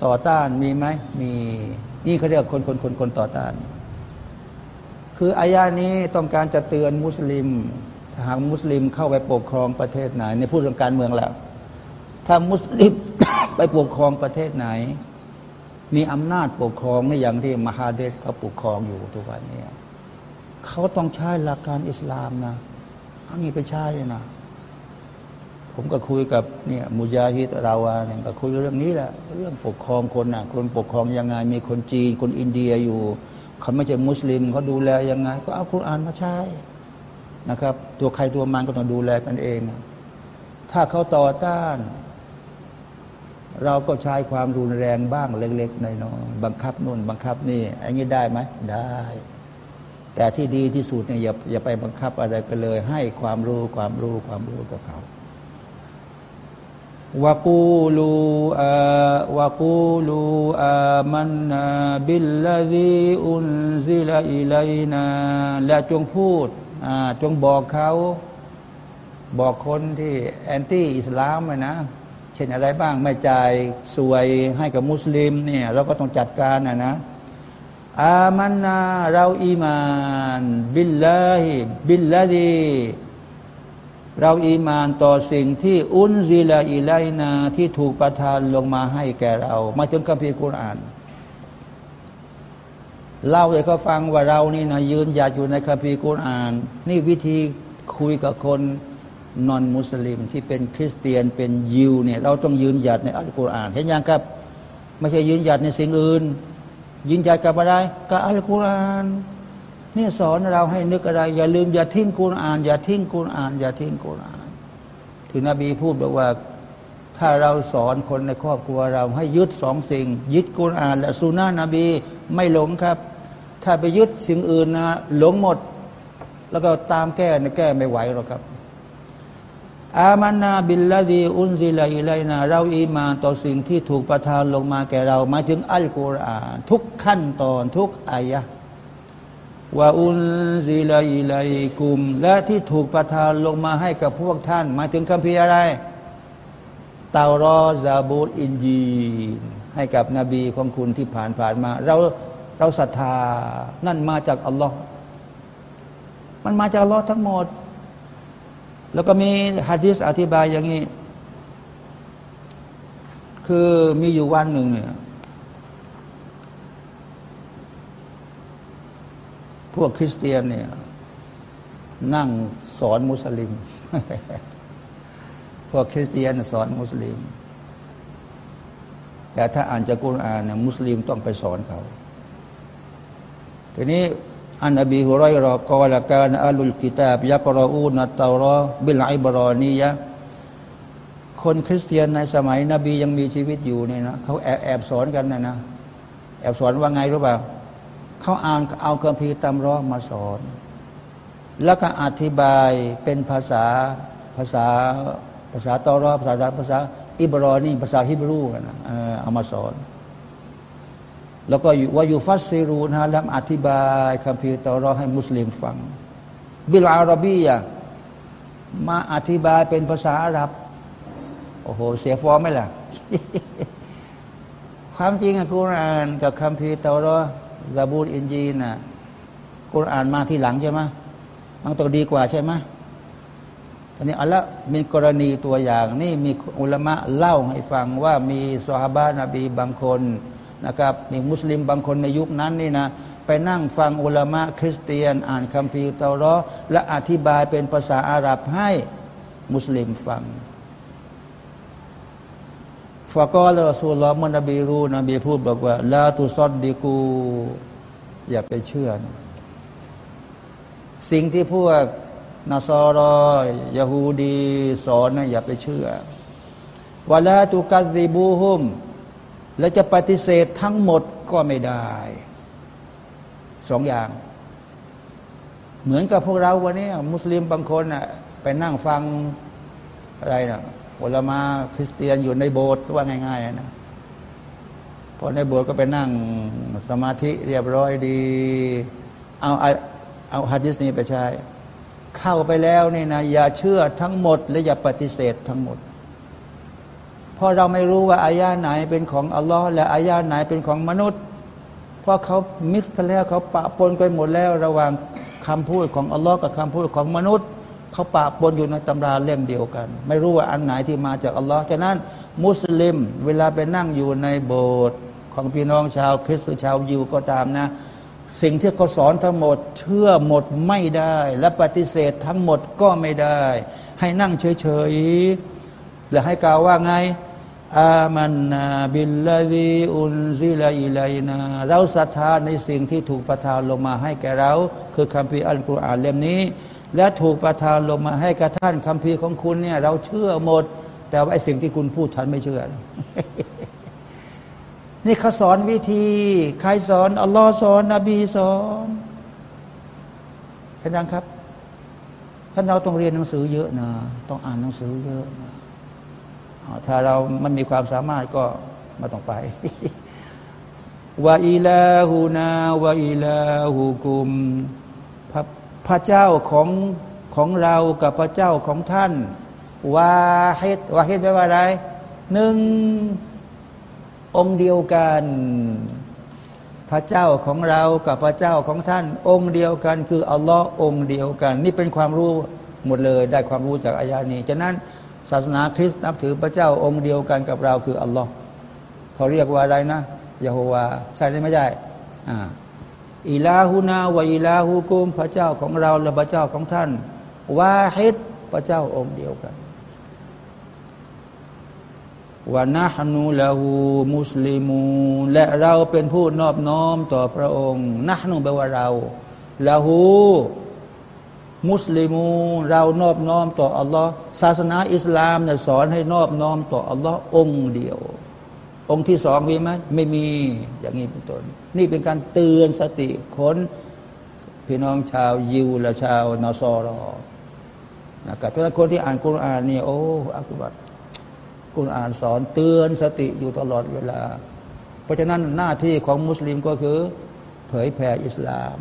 Speaker 1: ต่อต้านมีไหมมีนี่เขาเรียกคนคนคนคนต่อต้าน คืออายานี้ต้องการจะเตือนมุสลิมถ้าหากมุสลิมเข้าไปปกครองประเทศไหนในพูดเรื่องการเมืองแล้ว ถ้ามุสลิมไปปกครองประเทศไหน มีอำนาจปกครองในอย่างที่มหาเดชเขาปกครองอยู่ทุกวันนี้ เขาต้องใช้หลักการอิสลามนะอันนี้ไปใช้นะผมก็คุยกับเนี่ยมุจาฮิดเราเนี่ยก็คุยเรื่องนี้แหละ เรื่องปกครองคนนะ่ะ คนปกครองยังไง มีคนจีน คนอินเดียอยู่ เขาไม่ใช่มุสลิมเขาดูแลยังไง ก็เอาคุรานมาใช้นะครับ ตัวใครตัวมันก็ต้องดูแลกันเอง ถ้าเขาต่อต้าน เราก็ใช้ความรุนแรงบ้างเล็ก ๆน้อยๆบังคับนู่นบังคับนี่อันนี้ได้ไหมได้ แต่ที่ดีที่สุดเนี่ยอย่าอย่าไปบังคับอะไรไปเลย ให้ความรู้ความรู้ความรู้กับเขาวะกูลูอาวะกูลูอามันนาบิลลาซีอุนซิลาอิลัยนาและจงพูดจงบอกเขา บอกคนที่ anti อิสลามนะ เช่นอะไรบ้างไม่จ่ายส่วยให้กับมุสลิมเนี่ยเราก็ต้องจัดการนะนะ آمنا เราอีมาน بالله بالذي เราอีมานต่อสิ่งที่أنزل إلينا ที่ถูกประทานลงมาให้แก่เรา มาถึงคัมภีร์กุรอาน เล่าให้เขาฟังว่าเรานี่นะยืนหยัดอยู่ในคัมภีร์กุรอาน นี่วิธีคุยกับคนนอนมุสลิมที่เป็นคริสเตียนเป็นยิวเนี่ยเราต้องยืนหยัดในอัลกุรอาน เห็นยังครับ ไม่ใช่ยืนหยัดในสิ่งอื่น ยินยัดกับอะไรกับอัลกุรอานนี่สอนเราให้นึกอะไร อย่าลืมอย่าทิ้งกุรอาน อย่าทิ้งกุรอาน อย่าทิ้งกุรอานถึงนบีพูดบอกว่า ถ้าเราสอนคนในครอบครัวเราให้ยึดสองสิ่ง ยึดกุรอาน และสุนานะนบีไม่หลงครับ ถ้าไปยึดสิ่งอื่นนะหลงหมด แล้วก็ตามแก้นะแก้ไม่ไหวหรอกครับ อามานาบิลลาดีอุนซิลาอิไลนา เราอีมาต่อสิ่งที่ถูกประทานลงมาแก่เราหมายถึงอัลกุรอานทุกขั้นตอนทุกอายะว่าอุนซิลาอิไลกุม และที่ถูกประทานลงมาให้กับพวกท่านหมายถึงคัมภีร์อะไรตารอซาบูตอินจีให้กับนบีของคุณที่ผ่านผ่านมา เราเราศรัทธานั่นมาจากอัลลอฮ์มันมาจากอัลลอฮ์ทั้งหมด แล้วก็มีฮะดิษอธิบายอย่างนี้ คือมีอยู่วันหนึ่งเนี่ยพวกคริสเตียนเนี่ย นั่งสอนมุสลิม พวกคริสเตียนสอนมุสลิม แต่ถ้าอ่านจากกุรอานเนี่ยมุสลิมต้องไปสอนเขา ทีนี้ อันอบีฮุไรรอกอละกานอัลุลกิตาบยักรอูนัตตารอบิลไอบรอนียะคนคริสเตียนในสมัยนบียังมีชีวิตอยู่เนี่ยนะเขาแอบแอบสอนกันนะนะแอบสอนว่าไงรู้ป่าเขาอ่านเอาคัมภีร์ตำรอมาสอน แล้วก็อธิบายเป็นภาษาภาษาภาษาตอรอภาษาภาษาอิบรอนีภาษาฮิบรูนะเอามาสอน แล้วก็ว่าอยู่ฟัสซิรูนะแล้วอธิบายคัมภีร์ตอรอให้มุสลิมฟัง บิลอาราบียะมาอธิบายเป็นภาษาอาหรับ โอ้โห เสียฟอร์มไหมล่ะ ความจริงอะกุรอานกับคัมภีร์ตารอซาบูรอินจีน่ะกุรอานมาที่หลังใช่ไหมมันต้องดีกว่าใช่ไหมตอนนี้อัลละมีกรณีตัวอย่างนี่มีอุลมะเล่าให้ฟังว่ามีสฮาบะนบีบางคน นะครับมีมุสลิมบางคนในยุคนั้นนี่นะไปนั่งฟังอุลามะคริสเตียน อ่านคัมภีร์เตารอและอธิบายเป็นภาษาอาหรับให้มุสลิมฟังฟะกอลรอสูลลอมันบีรู้นบีพูดบอกว่าลาตุซอดดิกู อย่าไปเชื่อนะสิ่งที่พวกนาซอรอยาฮูดี สอนนะอย่าไปเชื่อวลาตุกัซิบูฮุม และจะปฏิเสธทั้งหมดก็ไม่ได้ สองอย่าง เหมือนกับพวกเราวันนี้ มุสลิมบางคนน่ะไปนั่งฟังอะไรนะอุลมาคริสเตียนอยู่ในโบสถ์ว่าง่ายๆนะพอในโบสถ์ก็ไปนั่งสมาธิเรียบร้อยดี เอาเอาฮะดิษนี้ไปใช้ เข้าไปแล้วนี่นะอย่าเชื่อทั้งหมด และอย่าปฏิเสธทั้งหมด ราะเราไม่รู้ว่าอายาไหนเป็นของอัลลอฮ์และอายาไหนเป็นของมนุษย์ เพราะเขามิกกันแล้วเขาปะปนกันหมดแล้ว ระหว่างคำพูดของอัลลอฮ์กับคำพูดของมนุษย์ เขาปะปนอยู่ในตำราเล่มเดียวกัน ไม่รู้ว่าอันไหนที่มาจากอัลลอฮ์ฉะนั้นมุสลิม เวลาไปนั่งอยู่ในโบสถ์ของพี่น้องชาวคริสต์หรือชาวยิวก็ตามนะ สิ่งที่เขาสอนทั้งหมด เชื่อหมดไม่ได้ และปฏิเสธทั้งหมดก็ไม่ได้ ให้นั่งเฉยๆและให้กล่าวว่าไง อามันนาบิลลาดีอุนซิลาอิลัยนา เราศรัทธาในสิ่งที่ถูกประทานลงมาให้แก่เรา คือคัมภีร์อัลกุรอานเล่มนี้ และถูกประทานลงมาให้กับท่านคำพีของคุณเนี่ย เราเชื่อหมด แต่ว่าไอ้สิ่งที่คุณพูดท่านไม่เชื่อ นี่เขาสอนวิธี ใครสอน อัลลอฮ์สอน นบีสอนเห็นยังครับท่านเราต้องเรียนหนังสือเยอะนะ ต้องอ่านหนังสือเยอะนะ ถ้าเรามันมีความสามารถก็มาต้องไปวะอิลาหูนาวะอิลาหูกุมพระเจ้าของของเรากับพระเจ้าของท่านวาฮิดวาฮิดแปลว่าอะไรหนึ่งองค์เดียวกัน พระเจ้าของเรากับพระเจ้าของท่าน องค์เดียวกัน คืออัลลอฮ์องค์เดียวกัน นี่เป็นความรู้หมดเลย ได้ความรู้จากอายานี้ฉะนั้น ศาสนาคริสต์นับถือพระเจ้าองค์เดียวกันกับเราคืออัลลอฮ์เขาเรียกว่าอะไรนะยะโฮวาใช่ไหมไม่ได้อ่าอิลาหูนาวะอิลาหูกุมพระเจ้าของเราและพระเจ้าของท่านวาฮิดพระเจ้าองค์เดียวกันวานะฮนูละหูมุสลิมูและเราเป็นผู้นอบน้อมต่อพระองค์นะฮนูแปลว่าเราละหู มุสลิมูเรานอบน้อมต่ออัลลอฮ์ศาสนาอิสลามเนี่ยสอนให้นอบน้อมต่ออัลลอฮ์องเดียว องค์ที่สองมีไหมไม่มีอย่างนี้เป็นต้นนี่เป็นการเตือนสติคนพี่น้องชาวยิวและชาวนอซอรอนะครับเพราะคนที่อ่านกุรอานเนี่ยโอ้อักบัตกุรอานสอนเตือนสติอยู่ตลอดเวลา เพราะฉะนั้นหน้าที่ของมุสลิมก็คือ เผยแผ่อิสลาม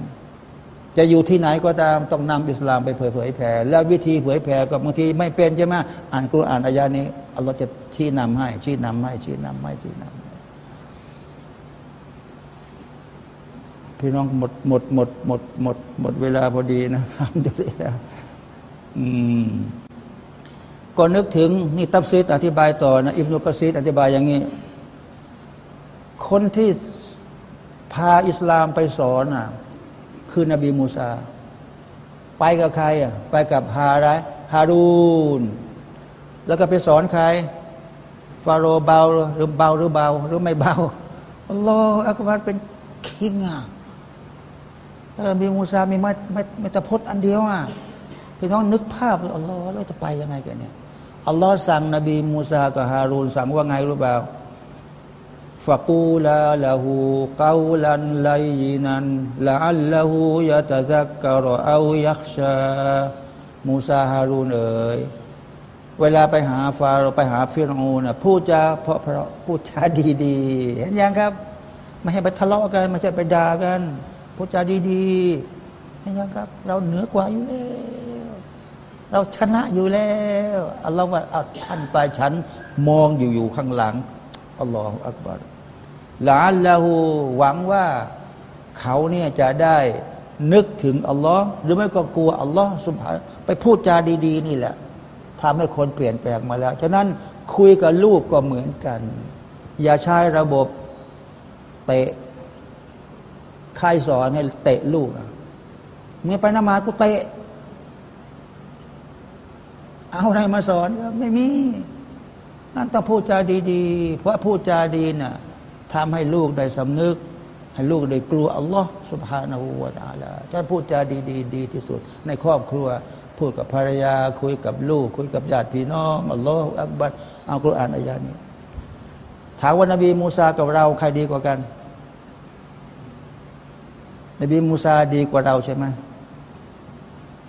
Speaker 1: จะอยู่ที่ไหนก็ตามต้องนำอิสลามไปเผยเผยแผ่แล้ววิธีเผยแผ่ก็บางทีไม่เป็นใช่ไหมอ่านกุรอานอายานี้อัลลอฮ์จะชี้นำให้ ชี้นำให้ ชี้นำให้ชี้นำพี่น้องหมดหมดหมดหมดหมดหมดเวลาพอดีนะครับเดี๋ยวอืมก็นึกถึงนี่ตับซีดอธิบายต่อนะอิบนุกะซีดอธิบายอย่างนี้ คนที่พาอิสลามไปสอนอะ คือนบีมูซา ไปกับใครอะไปกับฮาไรฮารูน แล้วก็ไปสอนใคร ฟาโรเบาหรือเบาหรือเบาหรือไม่เบาอัลลอฮฺอักบารเป็นคิงอะมีมูซามีไม่ไม่ไม่ตะพดอันเดียวอะพี่น้องนึกภาพอัลลอฮ์เราจะไปยังไงกันเนี่ยอัลลอฮ์สั่งนบีมูซากับฮารูนสั่งว่าไงรู้เปล่า ฟะกูลาละหูกาลันไลยินันละอัลละหูยะตะซักกะรอเอายักชามูซาฮารูนเอ๋ยเวลาไปหาฟาเราไปหาฟิรอูนะพูดจาเพราะเพราะพูดจาดีๆ เห็นยังครับ ไม่ให้ไปทะเลาะกันไม่ใช่ไปด่ากันพูดจาดีๆเห็นยังครับ เราเหนือกว่าอยู่แล้วเราชนะอยู่แล้วอัลลอฮ์ว่าเอาท่านไปฉันมองอยู่อยู่ข้างหลัง อัลลอฮฺอักบารลาละหูหวังว่าเขาเนี่ยจะได้นึกถึงอัลลอฮ์หรือไม่ก็กลัวอัลลอฮ์สุบฮาไปพูดจาดี ๆ นี่แหละทำให้คนเปลี่ยนแปลงมาแล้ว ฉะนั้นคุยกับลูกก็เหมือนกัน อย่าใช้ระบบเตะใครสอนให้เตะลูกเมื่อไปนมากูเตะ เอาอะไรมาสอนก็ไม่มี นั่นต้องพูดจาดีๆ เพราะพูดจาดีน่ะทำให้ลูกได้สำนึก ให้ลูกได้กลัวอัลลอฮ์สุบฮานาหูวาตาลาถ้าพูดจาดีๆ ดีที่สุด ในครอบครัว พูดกับภรรยา คุยกับลูก คุยกับญาติพี่น้องอัลลอฮ์อักบัรเอากุรอานอายานี้ถามว่านบีมูซากับเราใครดีกว่ากัน นบีมูซาดีกว่าเราใช่ไหม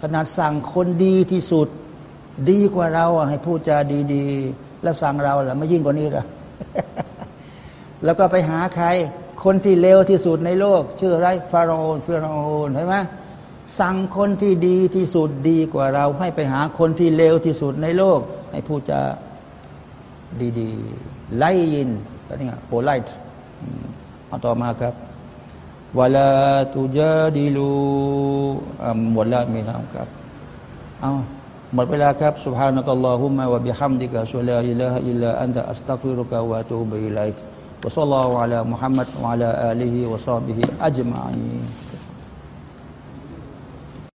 Speaker 1: ขนาดสั่งคนดีที่สุด ดีกว่าเราให้พูดจาดี ๆ แล้วสั่งเราล่ะไม่ยิ่งกว่านี้หรอแล้วก็ไปหาใคร คนที่เลวที่สุดในโลก ชื่ออะไรฟาโรห์ฟาโรห์ใช่ไหมสั่งคนที่ดีที่สุดดีกว่าเรา ให้ไปหาคนที่เลวที่สุดในโลก ให้พูดจาดีๆไล่ยินก็นี่ไงโปไลท์เอาต่อมาครับวลาตุจาดิลูอ่าหมดแล้วมีครับครับ เอา หมดเวลาครับ سبحانك اللهم وبحمدك أشهد أن لا إله إلا أنت أستغفرك وأتوب إليك وصلى الله على محمد وعلى آله وصحبه أجمعين